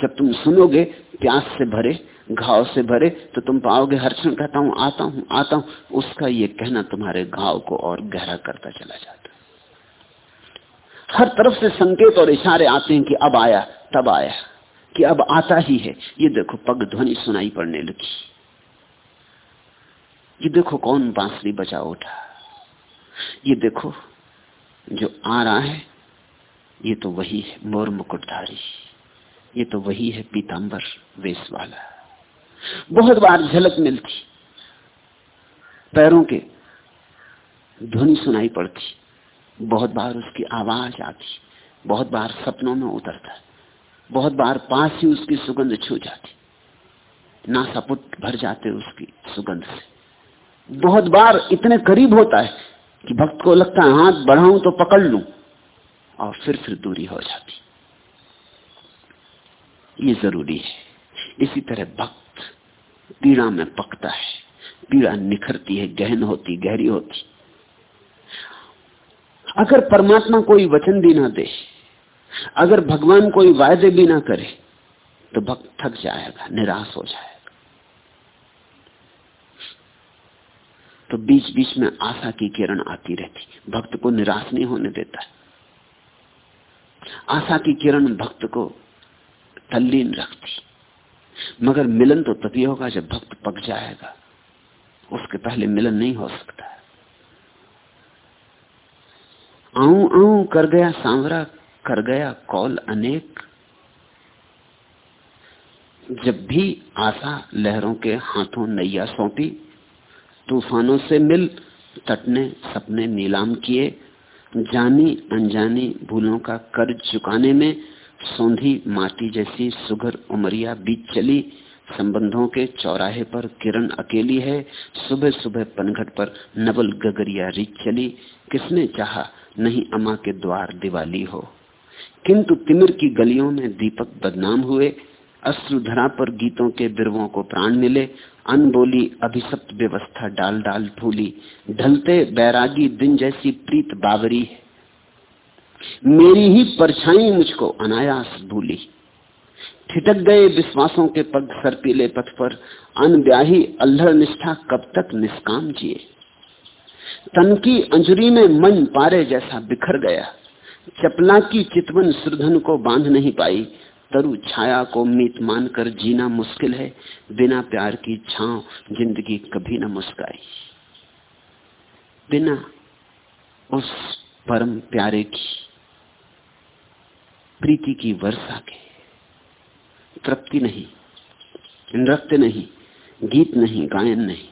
[SPEAKER 3] जब तुम सुनोगे, प्यास से भरे, घाव से भरे तो तुम पाओगे हर क्षण कहता हूँ, आता हूँ आता हूँ। उसका ये कहना तुम्हारे घाव को और गहरा करता चला जाता। हर तरफ़ से संकेत और इशारे आते हैं कि अब आया, तब आया, कि अब आता ही है। ये देखो, पग ध्वनि सुनाई पड़ने लगी। ये देखो, कौन बांसुरी बचा उठा। ये देखो जो आ रहा है, ये तो वही है, मोर मुकुटधारी। ये तो वही है पीताम्बर वेश वाला बहुत बार झलक मिलती। पैरों के ध्वनि सुनाई पड़ती। बहुत बार उसकी आवाज़ आती। बहुत बार सपनों में उतरता। बहुत बार पास ही उसकी सुगंध छू जाती। ना नासापुट भर जाते उसकी सुगंध से। बहुत बार इतने करीब होता है कि भक्त को लगता है हाथ बढ़ाऊं तो पकड़ लू। और फिर फिर दूरी हो जाती। ये ज़रूरी है। इसी तरह भक्त पीड़ा में पकता है। पीड़ा निखरती है, गहन होती, गहरी होती। अगर परमात्मा कोई वचन भी ना दे, अगर भगवान कोई वायदे भी ना करे तो भक्त थक जाएगा, निराश हो जाएगा। तो बीच बीच में आशा की किरण आती रहती। भक्त को निराश नहीं होने देता। आशा की किरण भक्त को तल्लीन रखती। मगर मिलन तो तभी होगा जब भक्त पक जाएगा। उसके पहले मिलन नहीं हो सकता आऊ आऊ कर गया सांवरा, कर गया कौल अनेक। जब भी आशा लहरों के हाथों नैया सौंपी तूफानों से मिल, तटने सपने नीलाम किए, जानी अनजानी भूलों का कर्ज चुकाने में, सौंधी माटी जैसी सुघर उमरिया बीच चली, संबंधों के चौराहे पर किरण अकेली है सुबह सुबह पनघट पर नवल गगरिया रीच चली, किसने चाहा नहीं अमा के द्वार दिवाली हो? किंतु तिमिर की गलियों में दीपक बदनाम हुए, अश्रुधरा पर गीतों के बिरवों को प्राण मिले अनबोली अभिशप्त व्यवस्था डाल डाल फूली। ढलते बैरागी दिन जैसी प्रीत बावरी है। मेरी ही परछाई मुझको अनायास भूली। ठिटक गए विश्वासों के पग सरपीले पथ पर। अनब्याही अल्हड़ निष्ठा कब तक निष्काम जिए। तन की अंजुरी में मन पारे जैसा बिखर गया। चपला की चितवन सुरधन को बाँध नहीं पाई। तरु छाया को मीत मानकर जीना मुश्किल है। बिना प्यार की छांव ज़िंदगी कभी न मुस्काई बिना उस परम प्यारे की, प्रीति की वर्षा के, तृप्ति नहीं, नृत्य नहीं, गीत नहीं, गायन नहीं,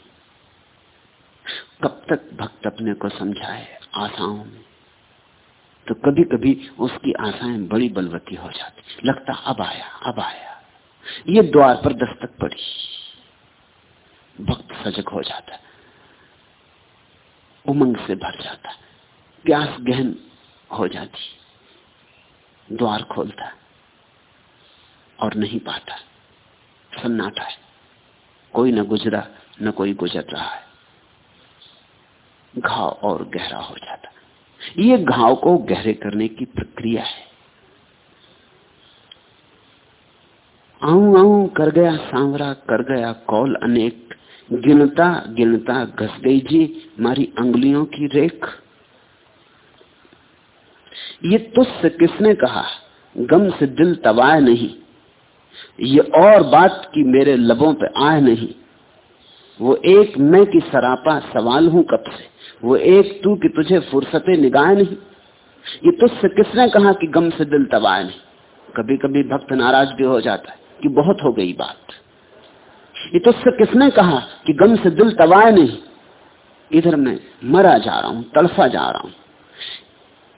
[SPEAKER 3] कब तक भक्त अपने को समझाए आशाओं में? तो कभी कभी उसकी आशाएँ बड़ी बलवती हो जाती। लगता, अब आया अब आया। ये द्वार पर दस्तक पड़ी। भक्त सजग हो जाता उमंग से भर जाता प्यास गहन हो जाती। द्वार खोलता और नहीं पाता। सन्नाटा है। कोई न गुजरा, न कोई गुजर रहा है। घाव और गहरा हो जाता। ये घाव को गहरे करने की प्रक्रिया है। आऊ आऊ, कर गया सांवरा, कर गया कौल, अनेक। गिनता गिनता, घस गई जी, मारी अंगुलियों की रेख। ये तुझसे किसने कहा? गम से दिल तबाह नहीं। ये और बात की मेरे लबों पे आए नहीं। वो एक मैं की सरापा सवाल हूँ कब से? वो एक तू कि तुझे फुर्सते निगाह नहीं। ये तुझसे किसने कहा कि गम से दिल तबाह नहीं? कभी कभी भक्त नाराज़ भी हो जाता है कि बहुत हो गई बात। ये तुझसे किसने कहा कि गम से दिल तबाह नहीं? इधर मैं मरा जा रहा हूँ, तड़फा जा रहा हूँ।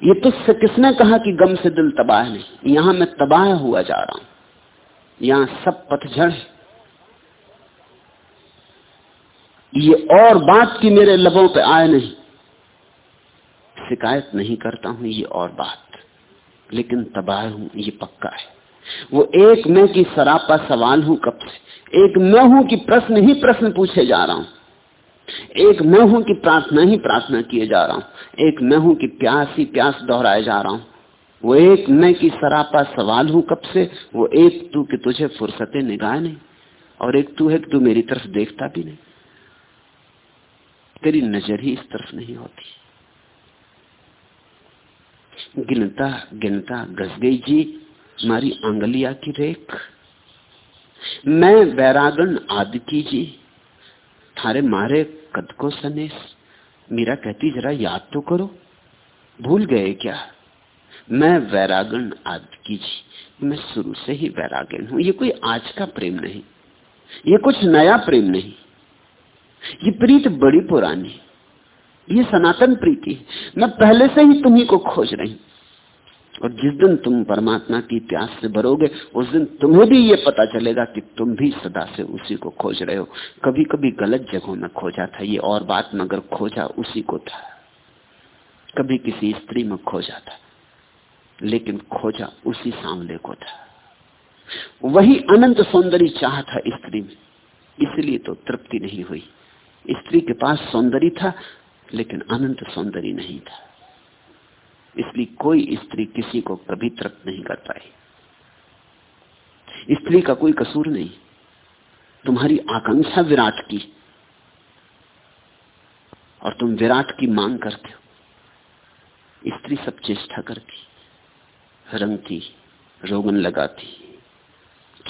[SPEAKER 3] ये तुझसे किसने कहा कि गम से दिल तबाह नहीं? यहाँ मैं तबाह हुआ जा रहा हूँ। यहाँ सब पतझड़ है। ये और बात की मेरे लबों पे आए नहीं। शिकायत नहीं करता हूँ, ये और बात। लेकिन तबाह हूँ, ये पक्का है। वो एक मैं की सरापा सवाल हूँ कब से? एक मैं हूँ कि प्रश्न ही प्रश्न पूछे जा रहा हूँ। एक मैं हूँ कि प्रार्थना ही प्रार्थना किए जा रहा हूँ। एक मैं हूँ कि प्यास ही प्यास दोहराए जा रहा हूँ। वो एक मैं की सरापा सवाल हूँ कब से? वो एक तू कि तुझे फुर्सते निगाह नहीं। और एक तू है कि तू मेरी तरफ़ देखता भी नहीं। तेरी नज़र ही इस तरफ़ नहीं होती। गिनता गिनता घस गई जी, मारी आंगलिया की रेख। मैं बैरागन आदि की जी, थारे मारे कद को सनेस। मीरा कहती, जरा याद तो करो। भूल गए क्या? मैं वैरागन आदि की जी, मैं शुरू से ही वैरागन हूँ। ये कोई आज का प्रेम नहीं। ये कुछ नया प्रेम नहीं। ये प्रीत बड़ी पुरानी ये सनातन प्रीति मैं पहले से ही तुम्ही को खोज रही और जिस दिन तुम परमात्मा की प्यास से भरोगे, उस दिन तुम्हें भी ये पता चलेगा कि तुम भी सदा से उसी को खोज रहे हो। कभी कभी गलत जगहों में खोजा था ये, और बात मगर खोजा उसी को था। कभी किसी स्त्री में खोजा था, लेकिन खोजा उसी सांवले को था। वही अनंत सौंदर्य चाह था स्त्री में, इसलिए तो तृप्ति नहीं हुई। स्त्री के पास सौंदर्य था, लेकिन अनंत सौंदर्य नहीं था। इसलिए कोई स्त्री किसी को कभी तृप्त नहीं कर पाई। स्त्री का कोई कसूर नहीं। तुम्हारी आकांक्षा विराट की। और तुम विराट की मांग करते हो। स्त्री सब चेष्टा करती, रंगती, रोगन लगाती।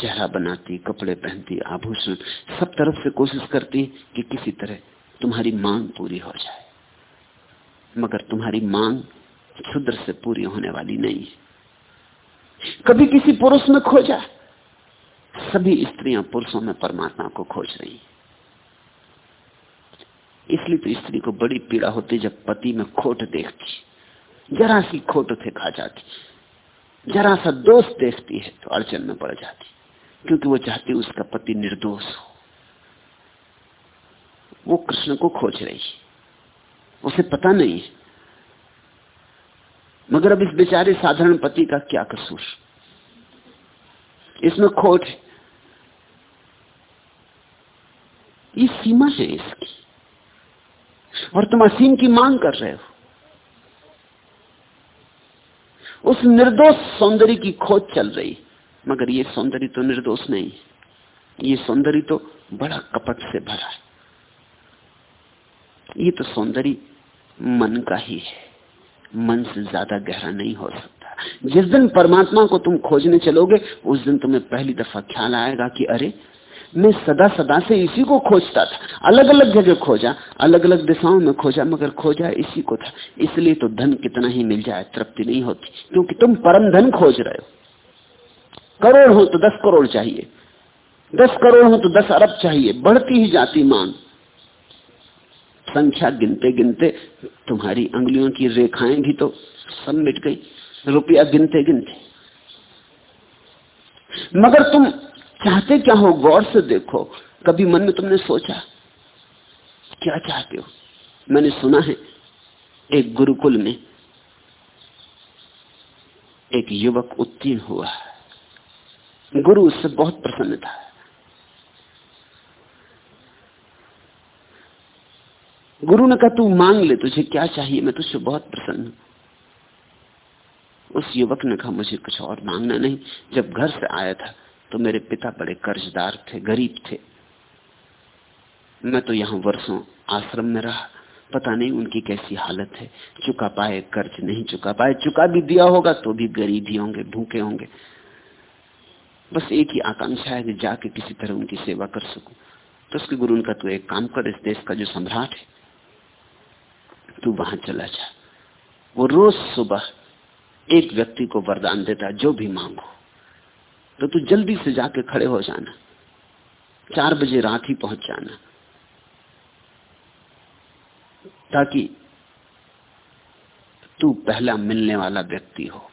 [SPEAKER 3] चेहरा बनाती, कपड़े पहनती, आभूषण, सब तरफ़ से कोशिश करती कि किसी तरह तुम्हारी मांग पूरी हो जाए। मगर तुम्हारी मांग क्षुद्र से पूरी होने वाली नहीं है। कभी किसी पुरुष में खोजा। सभी स्त्रियाँ पुरुषों में परमात्मा को खोज रही इसलिए तो स्त्री को बड़ी पीड़ा होती जब पति में खोट देखती, जरा सी खोट थे खा जाती, जरा सा दोष देखती है तो अड़चन में पड़ जाती। क्योंकि वो चाहती उसका पति निर्दोष हो। वो कृष्ण को खोज रही उसे पता नहीं मगर अब इस बेचारे साधारण पति का क्या कसूर? इसमें खोट ये सीमा है इसकी। और तुम असीम की मांग कर रहे हो। उस निर्दोष सौंदर्य की खोज चल रही मगर ये सौंदर्य तो निर्दोष नहीं। ये सौंदर्य तो बड़ा कपट से भरा है। ये तो सौंदर्य मन का ही है। मन से ज़्यादा गहरा नहीं हो सकता। जिस दिन परमात्मा को तुम खोजने चलोगे, उस दिन तुम्हें पहली दफ़ा ख्याल आएगा कि अरे, मैं सदा सदा से इसी को खोजता था। अलग अलग जगह खोजा अलग अलग दिशाओं में खोजा, मगर खोजा इसी को था। इसलिए तो धन कितना ही मिल जाए, तृप्ति नहीं होती। क्योंकि तुम परम धन खोज रहे हो। करोड़ हो तो दस करोड़ चाहिए। दस करोड़ हो तो दस अरब चाहिए। बढ़ती ही जाती मांग। संख्या गिनते गिनते तुम्हारी अंगुलियों की रेखाएँ भी तो सब मिट गई। रुपया गिनते गिनते। मगर तुम चाहते क्या हो? गौर से देखो। कभी मन में तुमने सोचा? क्या चाहते हो? मैंने सुना है एक गुरुकुल में एक युवक उत्तीर्ण हुआ। गुरु उससे बहुत प्रसन्न था। गुरु ने कहा, तू मांग ले, तुझे क्या चाहिए? मैं तुझसे बहुत प्रसन्न हूँ। उस युवक ने कहा, मुझे कुछ और मांगना नहीं। जब घर से आया था तो मेरे पिता बड़े कर्जदार थे, गरीब थे। मैं तो यहाँ वर्षों आश्रम में रहा। पता नहीं उनकी कैसी हालत है। चुका पाए, कर्ज नहीं चुका पाए। चुका भी दिया होगा तो भी गरीब ही होंगे, भूखे होंगे। बस एक ही आकांक्षा है कि जाके किसी तरह उनकी सेवा कर सकूँ। तो उसके गुरु उनका, तू एक काम कर, इस देश का जो सम्राट है, तू वहाँ चला जा। वो रोज सुबह एक व्यक्ति को वरदान देता जो भी मांगो। तो तू जल्दी से जाके खड़े हो जाना। चार बजे रात ही पहुँच जाना। ताकि तू पहला मिलने वाला व्यक्ति हो।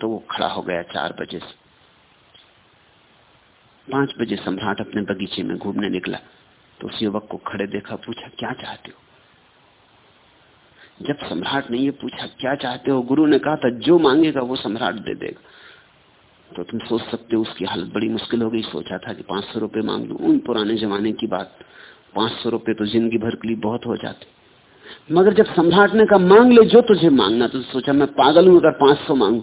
[SPEAKER 3] तो वो खड़ा हो गया चार बजे से। पाँच बजे सम्राट अपने बगीचे में घूमने निकला तो उस युवक को खड़े देखा, पूछा, क्या चाहते हो? जब सम्राट ने ये पूछा, क्या चाहते हो? गुरु ने कहा था जो मांगेगा वो सम्राट दे देगा। तो तुम सोच सकते हो, उसकी हालत बड़ी मुश्किल हो गई। सोचा था कि पाँच सौ रुपये मांग लू। उन पुराने जमाने की बात, पाँच सौ रुपये तो ज़िंदगी भर के लिए बहुत हो जाते। मगर जब सम्राट ने कहा, मांग ले, जो तुझे मांगना तो सोचा, मैं पागल हूँ, अगर पाँच सौ मांगू,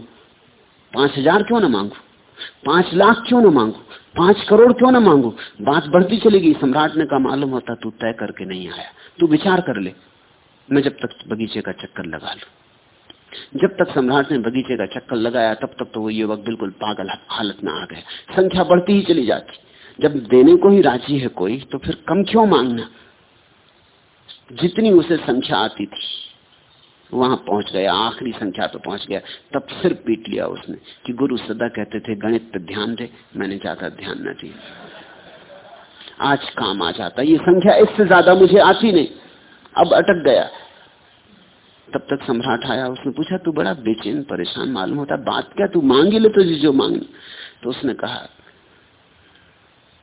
[SPEAKER 3] पाँच हज़ार क्यों ना मांगू? पाँच लाख क्यों ना मांगू? पाँच करोड़ क्यों ना मांगू? बात बढ़ती चली गई, सम्राट ने कहा, मालूम होता तू तय करके नहीं आया। तू विचार कर ले, मैं जब तक बगीचे का चक्कर लगा लू। जब तक सम्राट ने बगीचे का चक्कर लगाया, तब तक तो वो युवक बिल्कुल पागल हालत में आ गए संख्या बढ़ती ही चली जाती। जब देने को ही राज़ी है कोई तो फिर कम क्यों मांगना? जितनी उसे संख्या आती थी। वहाँ पहुँच गया, आखिरी संख्या पे पहुँच गया। तब सिर पीट लिया उसने कि गुरु सदा कहते थे, गणित पे ध्यान दे। मैंने ज़्यादा ध्यान न दिया आज काम आ जाता। ये संख्या इससे ज़्यादा मुझे आती नहीं। अब अटक गया। तब तक सम्राट आया। उसने पूछा, तू बड़ा बेचैन, परेशान, मालूम होता बात क्या? तू मांगी ले तुझे जो मांगी तो उसने कहा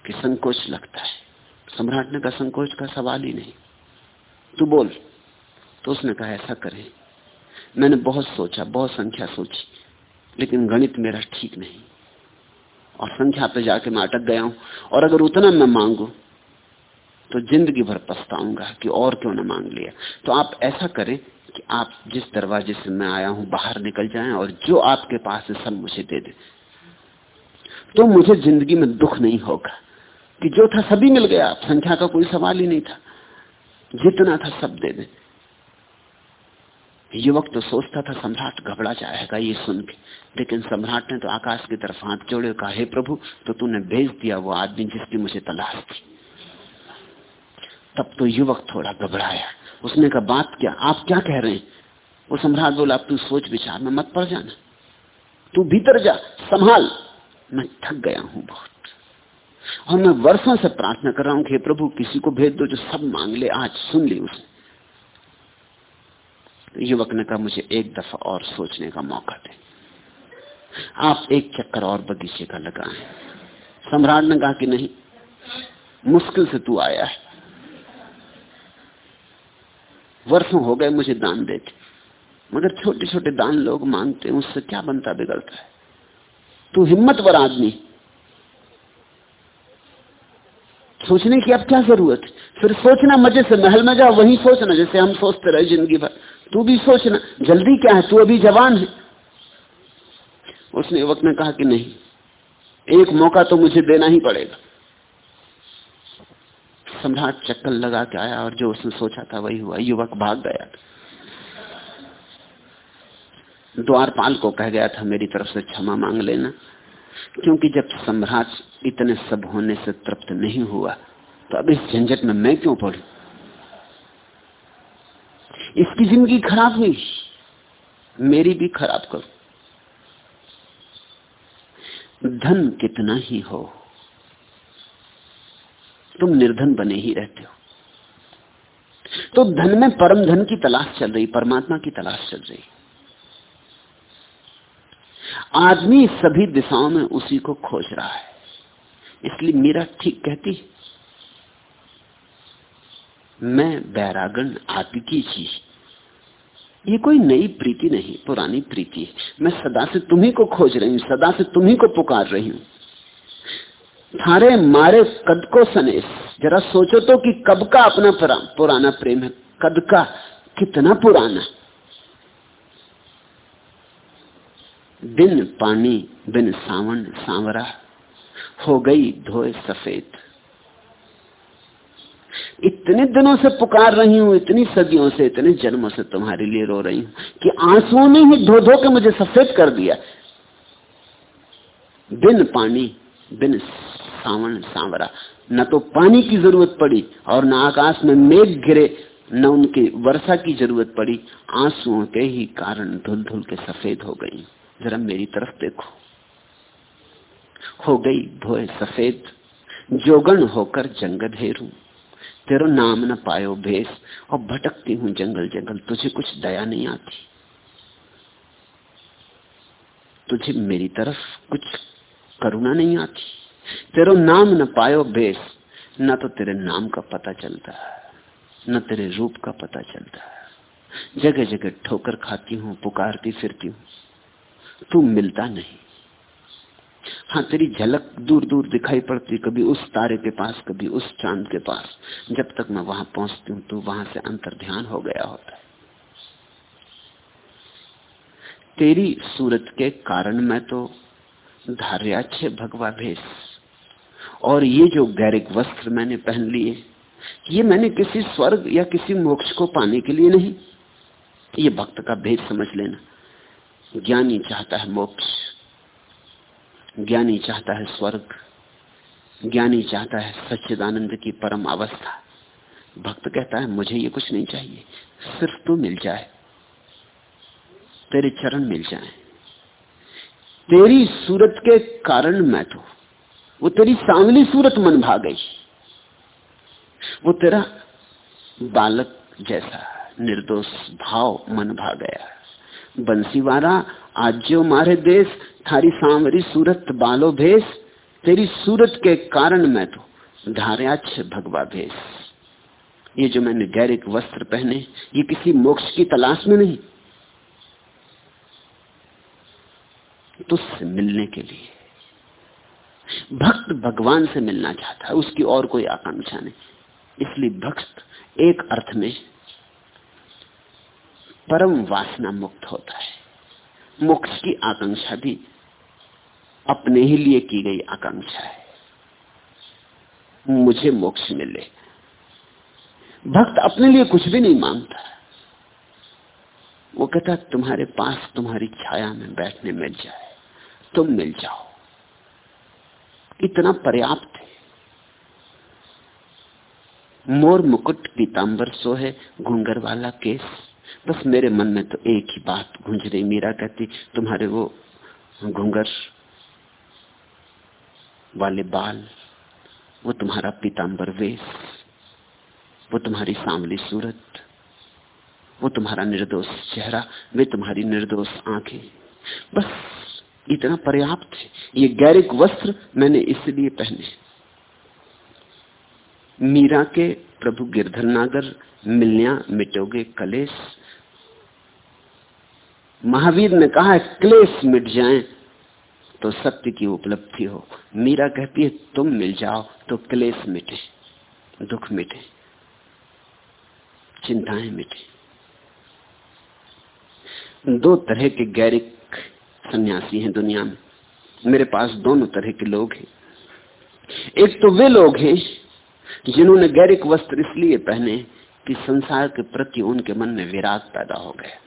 [SPEAKER 3] कि संकोच लगता है। सम्राट ने कहा, संकोच का सवाल ही नहीं। तू बोल। तो उसने कहा, ऐसा करें। मैंने बहुत सोचा, बहुत संख्या सोची, लेकिन गणित मेरा ठीक नहीं। और संख्या पे जाके मैं अटक गया हूँ। और अगर उतना मैं मांगू तो ज़िंदगी भर पछताऊँगा कि और क्यों ना मांग लिया। तो आप ऐसा करें कि आप जिस दरवाजे से मैं आया हूँ, बाहर निकल जाएँ और जो आपके पास है सब मुझे दे दे। तो मुझे ज़िंदगी में दुख नहीं होगा कि जो था सभी मिल गया। संख्या का कोई सवाल ही नहीं था। जितना था सब दे दे। युवक तो सोचता था, सम्राट घबरा जाएगा ये सुन के लेकिन सम्राट ने तो आकाश की तरफ़ हाथ जोड़े कहा, हे प्रभु तो तूने भेज दिया वो आदमी जिसकी मुझे तलाश थी। तब तो युवक थोड़ा घबराया। उसने कहा, बात क्या? आप क्या कह रहे हैं? वो सम्राट बोला, अब तू सोच विचार, में मत पड़ जाना। तू भीतर जा, संभाल। मैं थक गया हूँ बहुत। और मैं वर्षों से प्रार्थना कर रहा हूँ कि प्रभु, किसी को भेज दो जो सब मांग ले, आज सुन ली उसने युवक ने कहा, मुझे एक दफ़ा और सोचने का मौका दे। आप एक चक्कर और बगीचे का लगाए सम्राट ने कहा कि नहीं, मुश्किल से तू आया है। वर्षों हो गए मुझे दान देते, मगर छोटे छोटे दान लोग मांगते हैं, उससे क्या बनता, बिगड़ता है? तू हिम्मतवर आदमी सोचने की अब क्या ज़रूरत फिर सोचना मज़े से, महल में जाओ, वही सोचना, जैसे हम सोचते रहे ज़िंदगी भर। तू भी सोचना जल्दी क्या है? तू अभी जवान है। उसने युवक ने कहा कि नहीं, एक मौका तो मुझे देना ही पड़ेगा। सम्राट चक्कर लगा के आया और जो उसने सोचा था वही हुआ, युवक भाग गया द्वारपाल को कह गया था, मेरी तरफ़ से क्षमा मांग लेना, क्योंकि जब सम्राट इतने सब होने से तृप्त नहीं हुआ तो अब इस झंझट में मैं क्यों पढ़ू इसकी ज़िंदगी खराब हुई। मेरी भी खराब करो। धन कितना ही हो, तुम निर्धन बने ही रहते हो। तो धन में परम धन की तलाश चल रही, परमात्मा की तलाश चल रही। आदमी सभी दिशाओं में उसी को खोज रहा है। इसलिए मीरा ठीक कहती मैं बैरागन आपकी चीज़। ये कोई नई प्रीति नहीं, पुरानी प्रीति है। मैं सदा से तुम्ही को खोज रही हूँ, सदा से तुम्ही को पुकार रही हूँ। थारे मारे कद को सनेस। जरा सोचो तो कि कब का अपना पुराना प्रेम है, कद का कितना पुराना। बिन पानी बिन सावन, सांवरा, हो गई धोए सफ़ेद। इतने दिनों से पुकार रही हूँ, इतनी सदियों से, इतने जन्मों से तुम्हारे लिए रो रही हूँ कि आंसुओं ने ही धो धो के मुझे सफ़ेद कर दिया। बिन पानी, बिन सावन सांवरा, न तो पानी की ज़रूरत पड़ी और न आकाश में मेघ गिरे न उनकी वर्षा की ज़रूरत पड़ी। आंसुओं के ही कारण धुल धुल के सफ़ेद हो गई। जरा मेरी तरफ़ देखो। हो गई भोए सफ़ेद जोगन होकर जंग धेरू तेरो नाम न पायो भेस और भटकती हूँ जंगल जंगल, तुझे कुछ दया नहीं आती। तुझे मेरी तरफ़ कुछ करुणा नहीं आती। तेरो नाम न पायो भेस न तो तेरे नाम का पता चलता है न तेरे रूप का पता चलता। है जगह जगह ठोकर खाती हूँ, पुकारती फिरती हूँ, तू मिलता नहीं। हाँ तेरी झलक दूर दूर दिखाई पड़ती, कभी उस तारे के पास, कभी उस चाँद के पास। जब तक मैं वहाँ पहुँचती हूँ तो वहाँ से अंतर ध्यान हो गया होता है। तेरी सूरत के कारण मैं तो धार्याच्छे भगवा भेष। और ये जो गैरिक वस्त्र मैंने पहन लिए, ये मैंने किसी स्वर्ग या किसी मोक्ष को पाने के लिए नहीं। ये भक्त का भेद समझ लेना। ज्ञानी चाहता है मोक्ष। ज्ञानी चाहता है स्वर्ग, ज्ञानी चाहता है सच्चिदानंद की परम अवस्था। भक्त कहता है, मुझे ये कुछ नहीं चाहिए, सिर्फ़ तू मिल जाए, तेरे चरण मिल जाए। तेरी सूरत के कारण मैं तो वो तेरी सांवली सूरत मन भा गई, वो तेरा बालक जैसा निर्दोष भाव मन भा गया। बंसीवारा आज जो मारे देश, थारी सांवरी सूरत बालो भेष, तेरी सूरत के कारण मैं तो धार्याच भगवा भेष। ये जो मैंने गैरिक वस्त्र पहने, ये किसी मोक्ष की तलाश में नहीं। तुझसे मिलने के लिए। भक्त भगवान से मिलना चाहता है, उसकी और कोई आकांक्षा नहीं। इसलिए भक्त एक अर्थ में परम वासना मुक्त होता है। मोक्ष की आकांक्षा भी अपने ही लिए की गई आकांक्षा है। मुझे मोक्ष मिले। भक्त अपने लिए कुछ भी नहीं माँगता वो कहता, तुम्हारे पास तुम्हारी छाया में बैठने मिल जाए, तुम मिल जाओ। इतना पर्याप्त है। मोर मुकुट पीताम्बर सो है घुंगर वाला केस बस मेरे मन में तो एक ही बात गूंज रही, मीरा कहती, तुम्हारे वो घुंगर वाले बाल, वो तुम्हारा पीताम्बर वेश, वो तुम्हारी सांवली सूरत, वो तुम्हारा निर्दोष चेहरा, वे तुम्हारी निर्दोष आँखें। बस इतना पर्याप्त है, ये गैरिक वस्त्र मैंने इसलिए पहने मीरा के प्रभु गिरधर नागर मिलनिया मिटोगे कलेश। महावीर ने कहा, क्लेश मिट जाए तो सत्य की उपलब्धि हो। मीरा कहती है, तुम मिल जाओ तो क्लेश मिटे, दुख मिटे, चिंताएँ मिटे। दो तरह के गैरिक सन्यासी हैं दुनिया में। मेरे पास दोनों तरह के लोग हैं। एक तो वे लोग हैं जिन्होंने गैरिक वस्त्र इसलिए पहने कि संसार के प्रति उनके मन में विराग पैदा हो गया।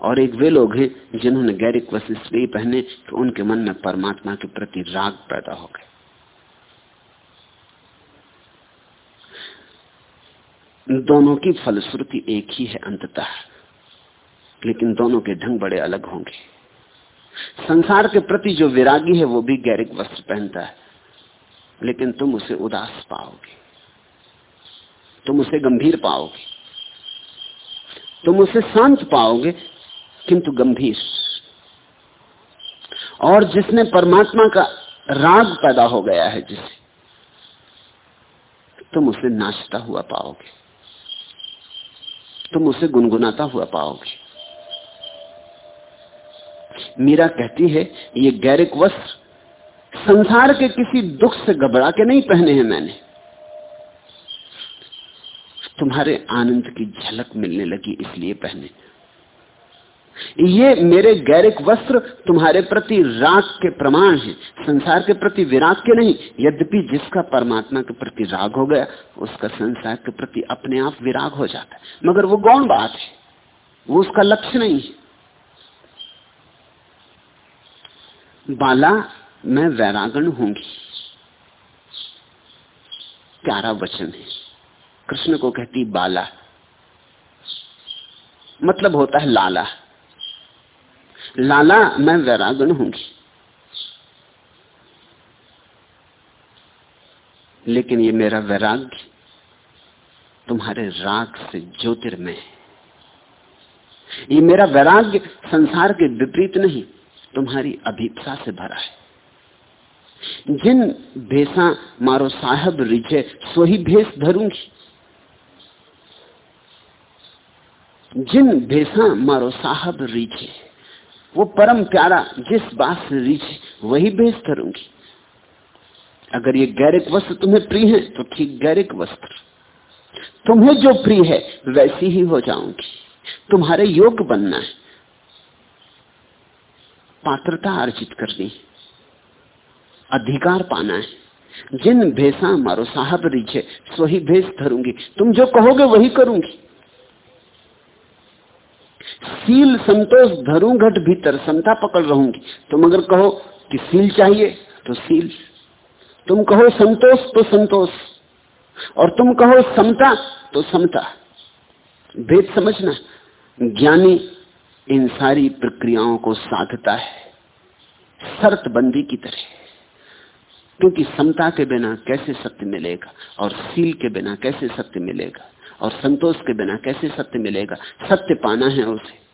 [SPEAKER 3] और एक वे लोग हैं जिन्होंने गैरिक वस्त्र इसलिए पहने कि उनके मन में परमात्मा के प्रति राग पैदा हो गए दोनों की फलश्रुति एक ही है अंततः, लेकिन दोनों के ढंग बड़े अलग होंगे। संसार के प्रति जो विरागी है, वो भी गैरिक वस्त्र पहनता है। लेकिन तुम उसे उदास पाओगे। तुम उसे गंभीर पाओगे। तुम उसे शांत पाओगे, किंतु गंभीर। और जिसने परमात्मा का राग पैदा हो गया है जिसे, तुम उसे नाचता हुआ पाओगे। तुम उसे गुनगुनाता हुआ पाओगे। मीरा कहती है, ये गैरिक वस्त्र संसार के किसी दुख से घबरा के नहीं पहने हैं मैंने। तुम्हारे आनंद की झलक मिलने लगी इसलिए पहने। ये मेरे गैरिक वस्त्र तुम्हारे प्रति राग के प्रमाण हैं, संसार के प्रति विराग के नहीं, यद्यपि जिसका परमात्मा के प्रति राग हो गया, उसका संसार के प्रति अपने आप विराग हो जाता है। मगर वो गौण बात है, वो उसका लक्ष्य नहीं है। बाला मैं वैरागण होंगी। प्यारा वचन है। कृष्ण को कहती, बाला। मतलब होता है लाला। लाला, मैं वैरागण होंगी। लेकिन ये मेरा वैराग्य तुम्हारे राग से ज्योतिर्मय है। ये मेरा वैराग्य संसार के विपरीत नहीं, तुम्हारी अभिप्सा से भरा है। जिन भेसा मारो साहब रिझे सो ही भेस धरूँगी जिन भेसा मारो साहब रीछे वो परम प्यारा जिस बात से रीछे वही भेस धरूँगी अगर ये गैरिक वस्त्र तुम्हें प्रिय है तो ठीक गैरिक वस्त्र। तुम्हें जो प्रिय है, वैसी ही हो जाऊँगी। तुम्हारे योग बनना है। पात्रता अर्जित करनी अधिकार पाना है। जिन भेसा मारो, साहब रीछे वही भेस धरूँगी। तुम जो कहोगे वही करूँगी। सील संतोष धरू घट भीतर समता पकड़ रहूँगी। तुम अगर कहो कि सील चाहिए तो सील। तुम कहो संतोष तो संतोष। और तुम कहो समता तो समता। भेद समझना, ज्ञानी इन सारी प्रक्रियाओं को साधता है। शर्तबंदी की तरह। क्योंकि समता के बिना कैसे सत्य मिलेगा? और सील के बिना कैसे सत्य मिलेगा? और संतोष के बिना कैसे सत्य मिलेगा? सत्य पाना है उसे।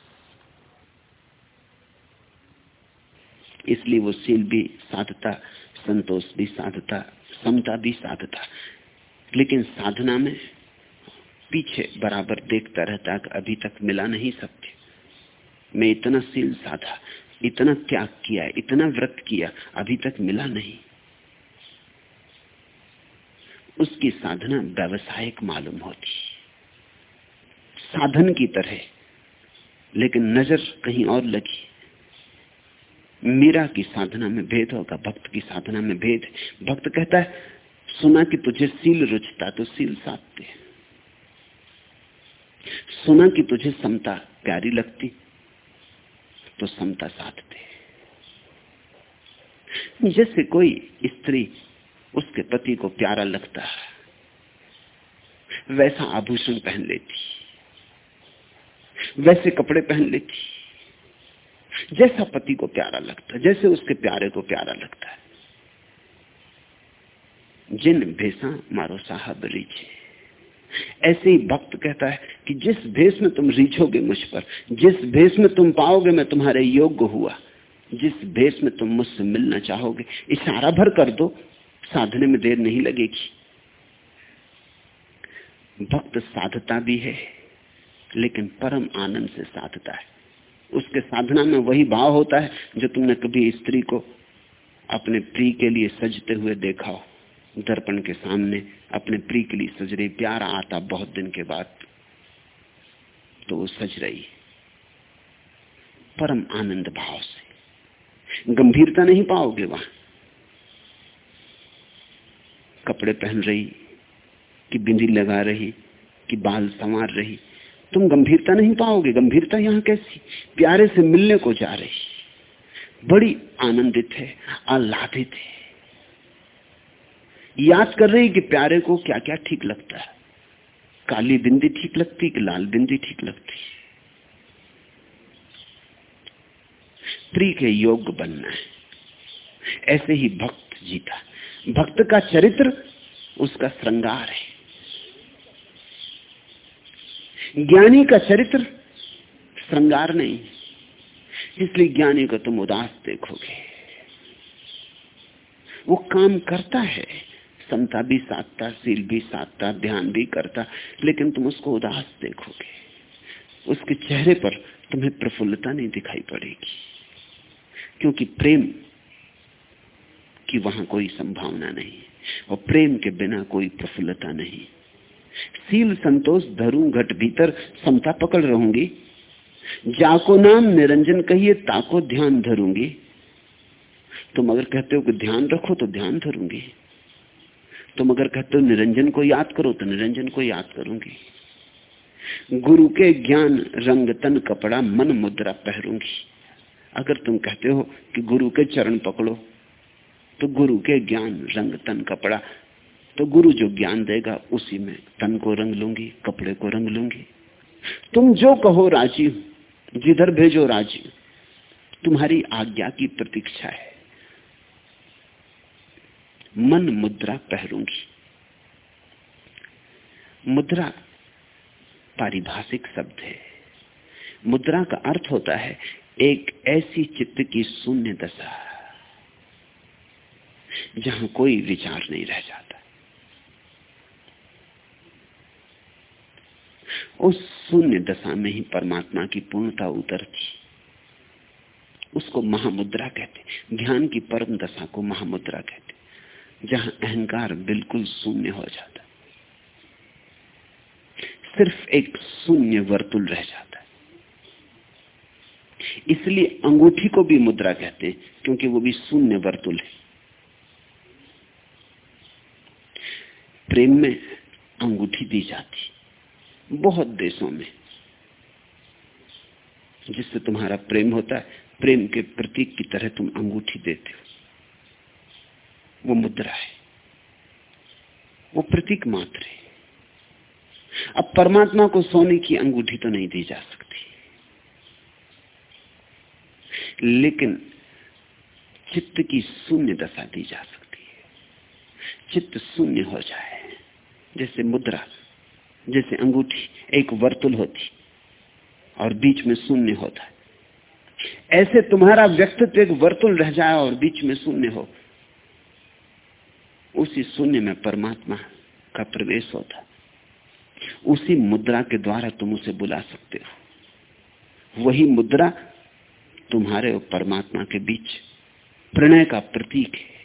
[SPEAKER 3] इसलिए वो सील भी साधता, संतोष भी साधता, समता भी साधता। लेकिन साधना में पीछे बराबर देखता रहता कि अभी तक मिला नहीं सत्य। मैं इतना सील साधा, इतना त्याग किया, इतना व्रत किया, अभी तक मिला नहीं। उसकी साधना व्यवसायिक मालूम होती। साधन की तरह, लेकिन नज़र कहीं और लगी। मीरा की साधना में भेद होगा, भक्त की साधना में भेद। भक्त कहता है, सुना कि तुझे सील रुचता तो सील साधते सुना कि तुझे समता प्यारी लगती तो समता साधते जैसे कोई स्त्री उसके पति को प्यारा लगता है। वैसा आभूषण पहन लेती। वैसे कपड़े पहन लेती। जैसा पति को प्यारा लगता, जैसे उसके प्यारे को प्यारा लगता है। जिन भेसा मारो साहब रीछे ऐसे ही भक्त कहता है कि जिस भेष में तुम रीछोगे मुझ पर, जिस भेष में तुम पाओगे मैं तुम्हारे योग्य हुआ, जिस भेष में तुम मुझसे मिलना चाहोगे, इशारा भर कर दो साधने में देर नहीं लगेगी। भक्त साधता भी है, लेकिन परम आनंद से साधता है। उसके साधना में वही भाव होता है जो तुमने कभी स्त्री को अपने प्रिय के लिए सजते हुए देखा हो। दर्पण के सामने अपने प्रिय के लिए सज रही, प्यार आता बहुत दिन के बाद तो वो सज रही। परम आनंद भाव से। गंभीरता नहीं पाओगे वहाँ। कपड़े पहन रही, कि बिंदी लगा रही, कि बाल संवार रही। तुम गंभीरता नहीं पाओगे, गंभीरता यहाँ कैसी? प्यारे से मिलने को जा रही। बड़ी आनंदित है, आह्लादित है। याद कर रही कि प्यारे को क्या क्या ठीक लगता है। काली बिंदी ठीक लगती कि लाल बिंदी ठीक लगती प्री के योग्य बनना है। ऐसे ही भक्त जीता भक्त का चरित्र, उसका श्रृंगार है। ज्ञानी का चरित्र, श्रृंगार नहीं। इसलिए ज्ञानी को तुम उदास देखोगे। वो काम करता है, समता भी साधता, सील भी साधता, ध्यान भी करता, लेकिन तुम उसको उदास देखोगे। उसके चेहरे पर तुम्हें प्रफुल्लता नहीं दिखाई पड़ेगी, क्योंकि प्रेम की वहाँ कोई संभावना नहीं और प्रेम के बिना कोई प्रफुल्लता नहीं। सील संतोष धरू घट भीतर, समता पकड़ रहूँगी। जाको नाम निरंजन कहिए, ताको ध्यान धरूँगी। तुम अगर कहते हो कि ध्यान रखो तो ध्यान धरूँगी। तुम अगर कहते हो निरंजन को याद करो तो निरंजन को याद करूँगी। गुरु के ज्ञान, रंग, तन, कपड़ा, मन, मुद्रा पहरूँगी। अगर तुम कहते हो कि गुरु के चरण पकड़ो तो गुरु के ज्ञान रंग तन कपड़ा तो गुरु जो ज्ञान देगा, उसी में तन को रंग लूँगी, कपड़े को रंग लूँगी। तुम जो कहो राज़ी जिधर भेजो राज़ी तुम्हारी आज्ञा की प्रतीक्षा है। मन मुद्रा पहरूँगी। मुद्रा पारिभाषिक शब्द है। मुद्रा का अर्थ होता है, एक ऐसी चित्त की शून्य दशा। जहाँ कोई विचार नहीं रह जाता। उस शून्य दशा में ही परमात्मा की पूर्णता उतरती उसको महामुद्रा कहते ध्यान की परम दशा को महामुद्रा कहते जहाँ अहंकार बिल्कुल शून्य हो जाता सिर्फ़ एक शून्य वर्तुल रह जाता इसलिए अंगूठी को भी मुद्रा कहते हैं, क्योंकि वो भी शून्य वर्तुल है। प्रेम में अंगूठी दी जाती। बहुत देशों में। जिससे तुम्हारा प्रेम होता है, प्रेम के प्रतीक की तरह तुम अंगूठी देते हो। वो मुद्रा है। वो प्रतीक मात्र है। अब परमात्मा को सोने की अंगूठी तो नहीं दी जा सकती। लेकिन चित्त की शून्य दशा दी जा सकती है। चित्त शून्य हो जाए। जैसे मुद्रा, जैसे अंगूठी, एक वर्तुल होती और बीच में शून्य होता। है ऐसे तुम्हारा व्यक्तित्व एक वर्तुल रह जाए और बीच में शून्य हो, उसी शून्य में परमात्मा का प्रवेश होता। उसी मुद्रा के द्वारा तुम उसे बुला सकते हो। वही मुद्रा तुम्हारे और परमात्मा के बीच प्रणय का प्रतीक है।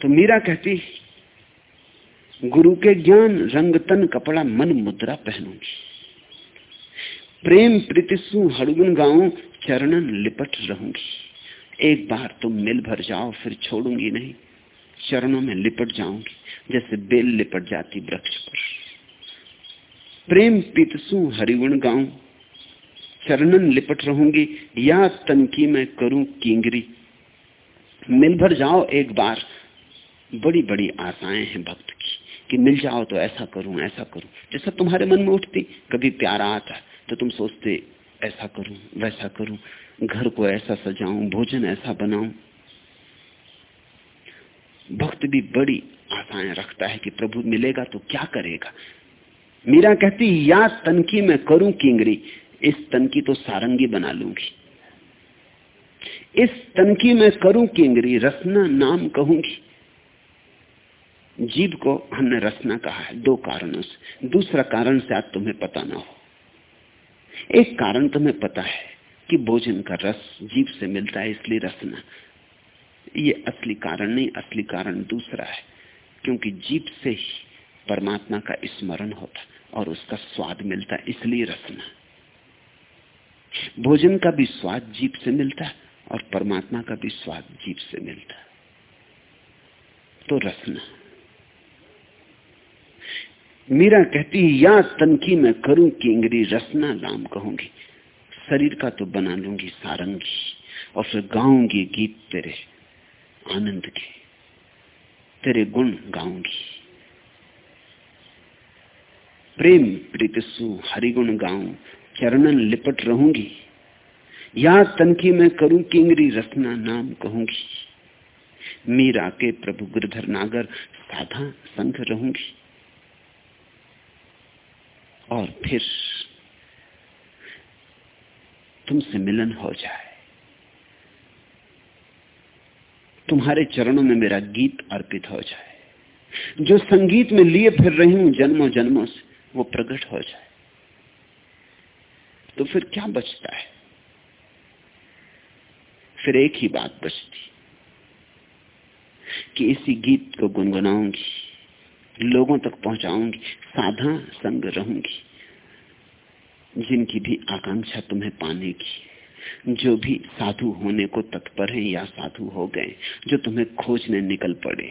[SPEAKER 3] तो मीरा कहती गुरु के ज्ञान, रंग, तन, कपड़ा, मन, मुद्रा पहनूँगी प्रेम प्रीतिसु हड़गुन गाऊं, चरणन लिपट रहूँगी एक बार तुम मिल भर जाओ, फिर छोड़ूँगी नहीं। चरणों में लिपट जाऊँगी जैसे बेल लिपट जाती वृक्ष पर। प्रेम पीतसु हरिगुण गाऊं, चरणन लिपट रहूँगी। या तनकी मैं करूँ किंगरी। मिल भर जाओ एक बार बड़ी बड़ी आशाएँ हैं भक्त की मिल जाओ तो ऐसा करूँ ऐसा करूँ। जैसा तुम्हारे मन में उठती, कभी प्यार आता तो तुम सोचते, ऐसा करूँ, वैसा करूँ, घर को ऐसा सजाऊं, भोजन ऐसा बनाऊँ। भक्त भी बड़ी आशाएँ रखता है कि प्रभु मिलेगा तो क्या करेगा? मीरा कहती, या तनकी में करूँ किंगरी, इस तनकी तो सारंगी बना लूँगी। इस तनकी में करूँ किंगरी, रसना नाम कहूँगी। जीव को हमने रसना कहा है, दो कारणों से। दूसरा कारण आज तुम्हें पता ना हो। एक कारण तुम्हें पता है कि भोजन का रस जीव से मिलता है, इसलिए रसना। ये असली कारण नहीं, असली कारण दूसरा है, क्योंकि जीव से ही परमात्मा का स्मरण होता और उसका स्वाद मिलता, इसलिए रसना। भोजन का भी स्वाद जीव से मिलता और परमात्मा का भी स्वाद जीव से मिलता। तो रसना। मीरा कहती है या तनखी में करूँ किंगरी रसना नाम कहूँगी। शरीर का तो बना लूँगी सारंगी और फिर गाऊँगी गीत तेरे आनंद के। तेरे गुण गाऊँगी। प्रेम प्रीतिसु हरिगुण गाऊं, चरणन लिपट रहूँगी। या तनखी में करूँ किंगरी रसना नाम कहूँगी। मीरा के प्रभु गिरधर नागर साधा संघ रहूँगी। और फिर तुमसे मिलन हो जाए। तुम्हारे चरणों में मेरा गीत अर्पित हो जाए। जो संगीत में लिए फिर रही हूँ जन्मों जन्मों से, वो प्रकट हो जाए। तो फिर क्या बचता है? फिर एक ही बात बचती कि इसी गीत को गुनगुनाऊँगी। लोगों तक पहुंचाऊँगी साधा संग रहूँगी, जिनकी भी आकांक्षा तुम्हें पाने की। जो भी साधु होने को तत्पर हैं या साधु हो गए, जो तुम्हें खोजने निकल पड़े,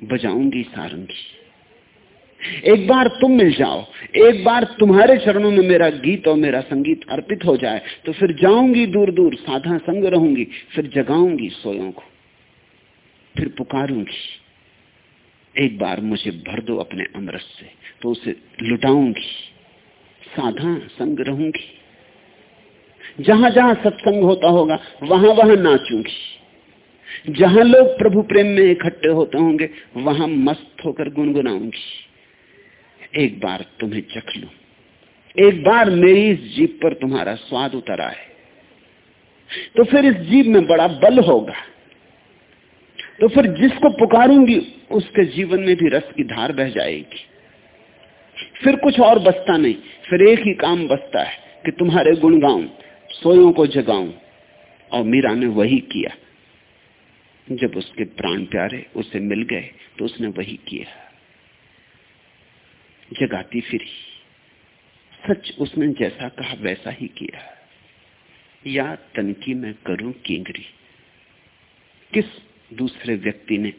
[SPEAKER 3] बजाऊँगी, सारंगी। एक बार तुम मिल जाओ, एक बार तुम्हारे चरणों में मेरा गीत और मेरा संगीत अर्पित हो जाए तो फिर जाऊँगी दूर दूर साधा संग रहूँगी, फिर जगाऊँगी सोयों को। फिर पुकारूँगी। एक बार मुझे भर दो अपने अमृत से तो उसे लुटाऊँगी। साधा संग रहूँगी। जहाँ जहाँ सत्संग होता होगा वहाँ वहाँ नाचूँगी। जहाँ लोग प्रभु प्रेम में इकट्ठे होते होंगे, वहाँ मस्त होकर गुनगुनाऊँगी। एक बार तुम्हें चख लू। एक बार मेरी इस जीप पर तुम्हारा स्वाद उतर आए। तो फिर इस जीव में बड़ा बल होगा। तो फिर जिसको पुकारूँगी, उसके जीवन में भी रस की धार बह जाएगी। फिर कुछ और बसता नहीं, फिर एक ही काम बसता है कि तुम्हारे गुण गाऊं, सोयों को जगाऊं, और मीरा ने वही किया। जब उसके प्राण प्यारे, उसे मिल गए तो उसने वही किया। जगाती फिरी। सच उसने जैसा कहा, वैसा ही किया। या तनकी मैं करूँ, केंगरी। किस दूसरे व्यक्ति ने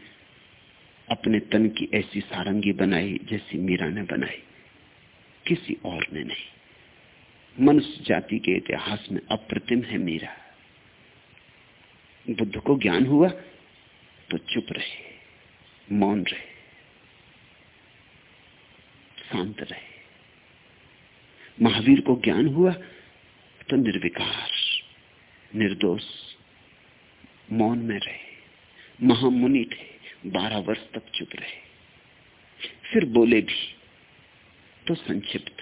[SPEAKER 3] अपने तन की ऐसी सारंगी बनाई जैसी मीरा ने बनाई। किसी और ने नहीं। मनुष्य जाति के इतिहास में अप्रतिम है मीरा। बुद्ध को ज्ञान हुआ तो चुप रहे, मौन रहे, शांत रहे। महावीर को ज्ञान हुआ तो निर्विकार, निर्दोष, मौन में रहे। महामुनि थे, बारह वर्ष तक चुप रहे। फिर बोले भी तो संक्षिप्त।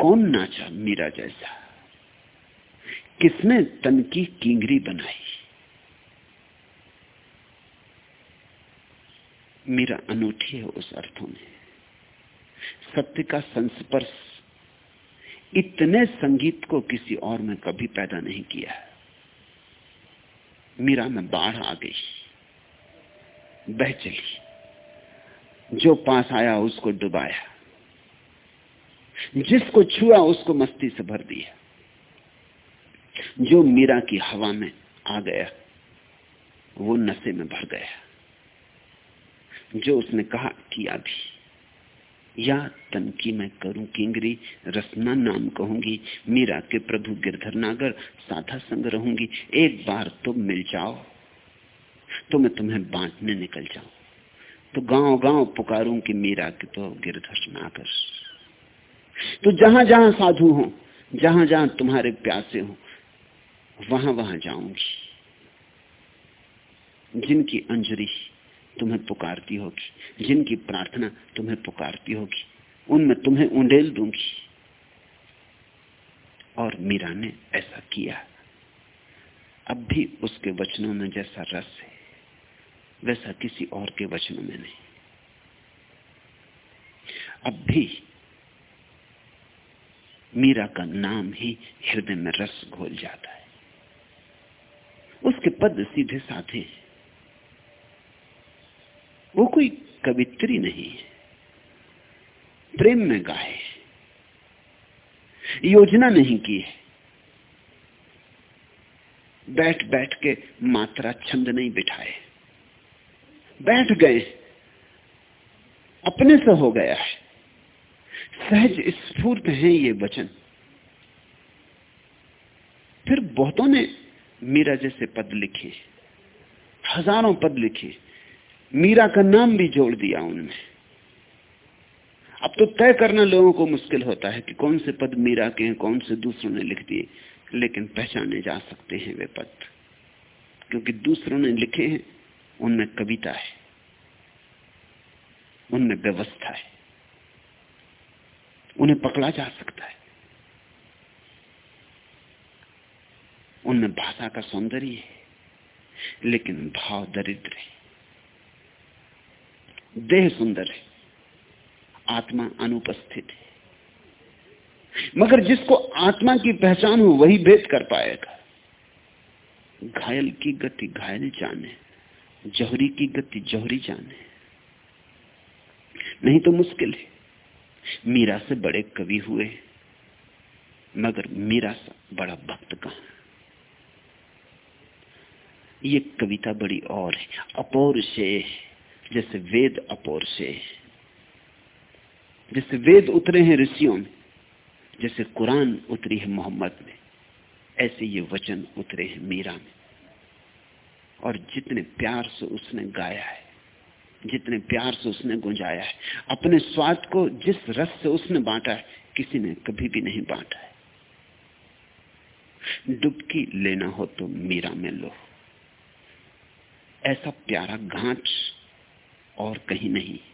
[SPEAKER 3] कौन नाचा मीरा जैसा? किसने तन की किंगरी बनाई? मीरा अनूठी है उस अर्थों में। सत्य का संस्पर्श, इतने संगीत को किसी और में कभी पैदा नहीं किया। मीरा में बाढ़ आ गई। बह चली। जो पास आया उसको डुबाया। जिसको छुआ उसको मस्ती से भर दिया। जो मीरा की हवा में आ गया, वो नशे में भर गया। जो उसने कहा, किया भी। या तन की मैं करूँ किंगरी, रसना नाम कहूँगी, मीरा के प्रभु गिरधर नागर, साधा संग रहूँगी, एक बार तुम मिल जाओ तो मैं तुम्हें बांटने निकल जाऊँ। तो गाँव गाँव पुकारूं कि मीरा के तो गिरधर नागर। तो जहाँ जहाँ साधु हो जहाँ जहाँ तुम्हारे प्यासे हो वहाँ वहाँ जाऊँगी। जिनकी अंजरी तुम्हें पुकारती होगी, जिनकी प्रार्थना तुम्हें पुकारती होगी, उनमें तुम्हें उंडेल दूँगी। और मीरा ने ऐसा किया। अब भी उसके वचनों में जैसा रस है, वैसा किसी और के वचनों में नहीं। अब भी मीरा का नाम ही हृदय में रस घोल जाता है। उसके पद सीधे साधे हैं। वो कोई कवित्री नहीं है। प्रेम में गाए योजना नहीं की है। बैठ बैठ के मात्रा छंद नहीं बिठाए। बैठ गए। अपने से हो गया है। सहज स्फूर्त है ये वचन। फिर बहुतों ने मीरा जैसे पद लिखे हज़ारों पद लिखे मीरा का नाम भी जोड़ दिया उनमें अब तो तय करना लोगों को मुश्किल होता है कि कौन से पद मीरा के हैं, कौन से दूसरों ने लिख दिए। लेकिन पहचाने जा सकते हैं वे पद। क्योंकि दूसरों ने लिखे हैं, उनमें कविता है। उनमें व्यवस्था है। उन्हें पकड़ा जा सकता है। उनमें भाषा का सौंदर्य है। लेकिन भाव दरिद्र है। देह सुंदर है, आत्मा अनुपस्थित है। मगर जिसको आत्मा की पहचान हो, वही भेद कर पाएगा। घायल की गति घायल जाने, जहरी की गति जहरी जाने। नहीं तो मुश्किल है। मीरा से बड़े कवि हुए, मगर मीरा से बड़ा भक्त कहा? ये कविता बड़ी और है, अपौर से जैसे वेद अपोर से। जैसे वेद उतरे हैं ऋषियों में, जैसे कुरान उतरी है मोहम्मद में, ऐसे ये वचन उतरे हैं मीरा में। और जितने प्यार से उसने गाया है, जितने प्यार से उसने गुंजाया है, अपने स्वाद को जिस रस से उसने बांटा है, किसी ने कभी भी नहीं बांटा है। डुबकी लेना हो तो मीरा में लो। ऐसा प्यारा घाट और कहीं नहीं।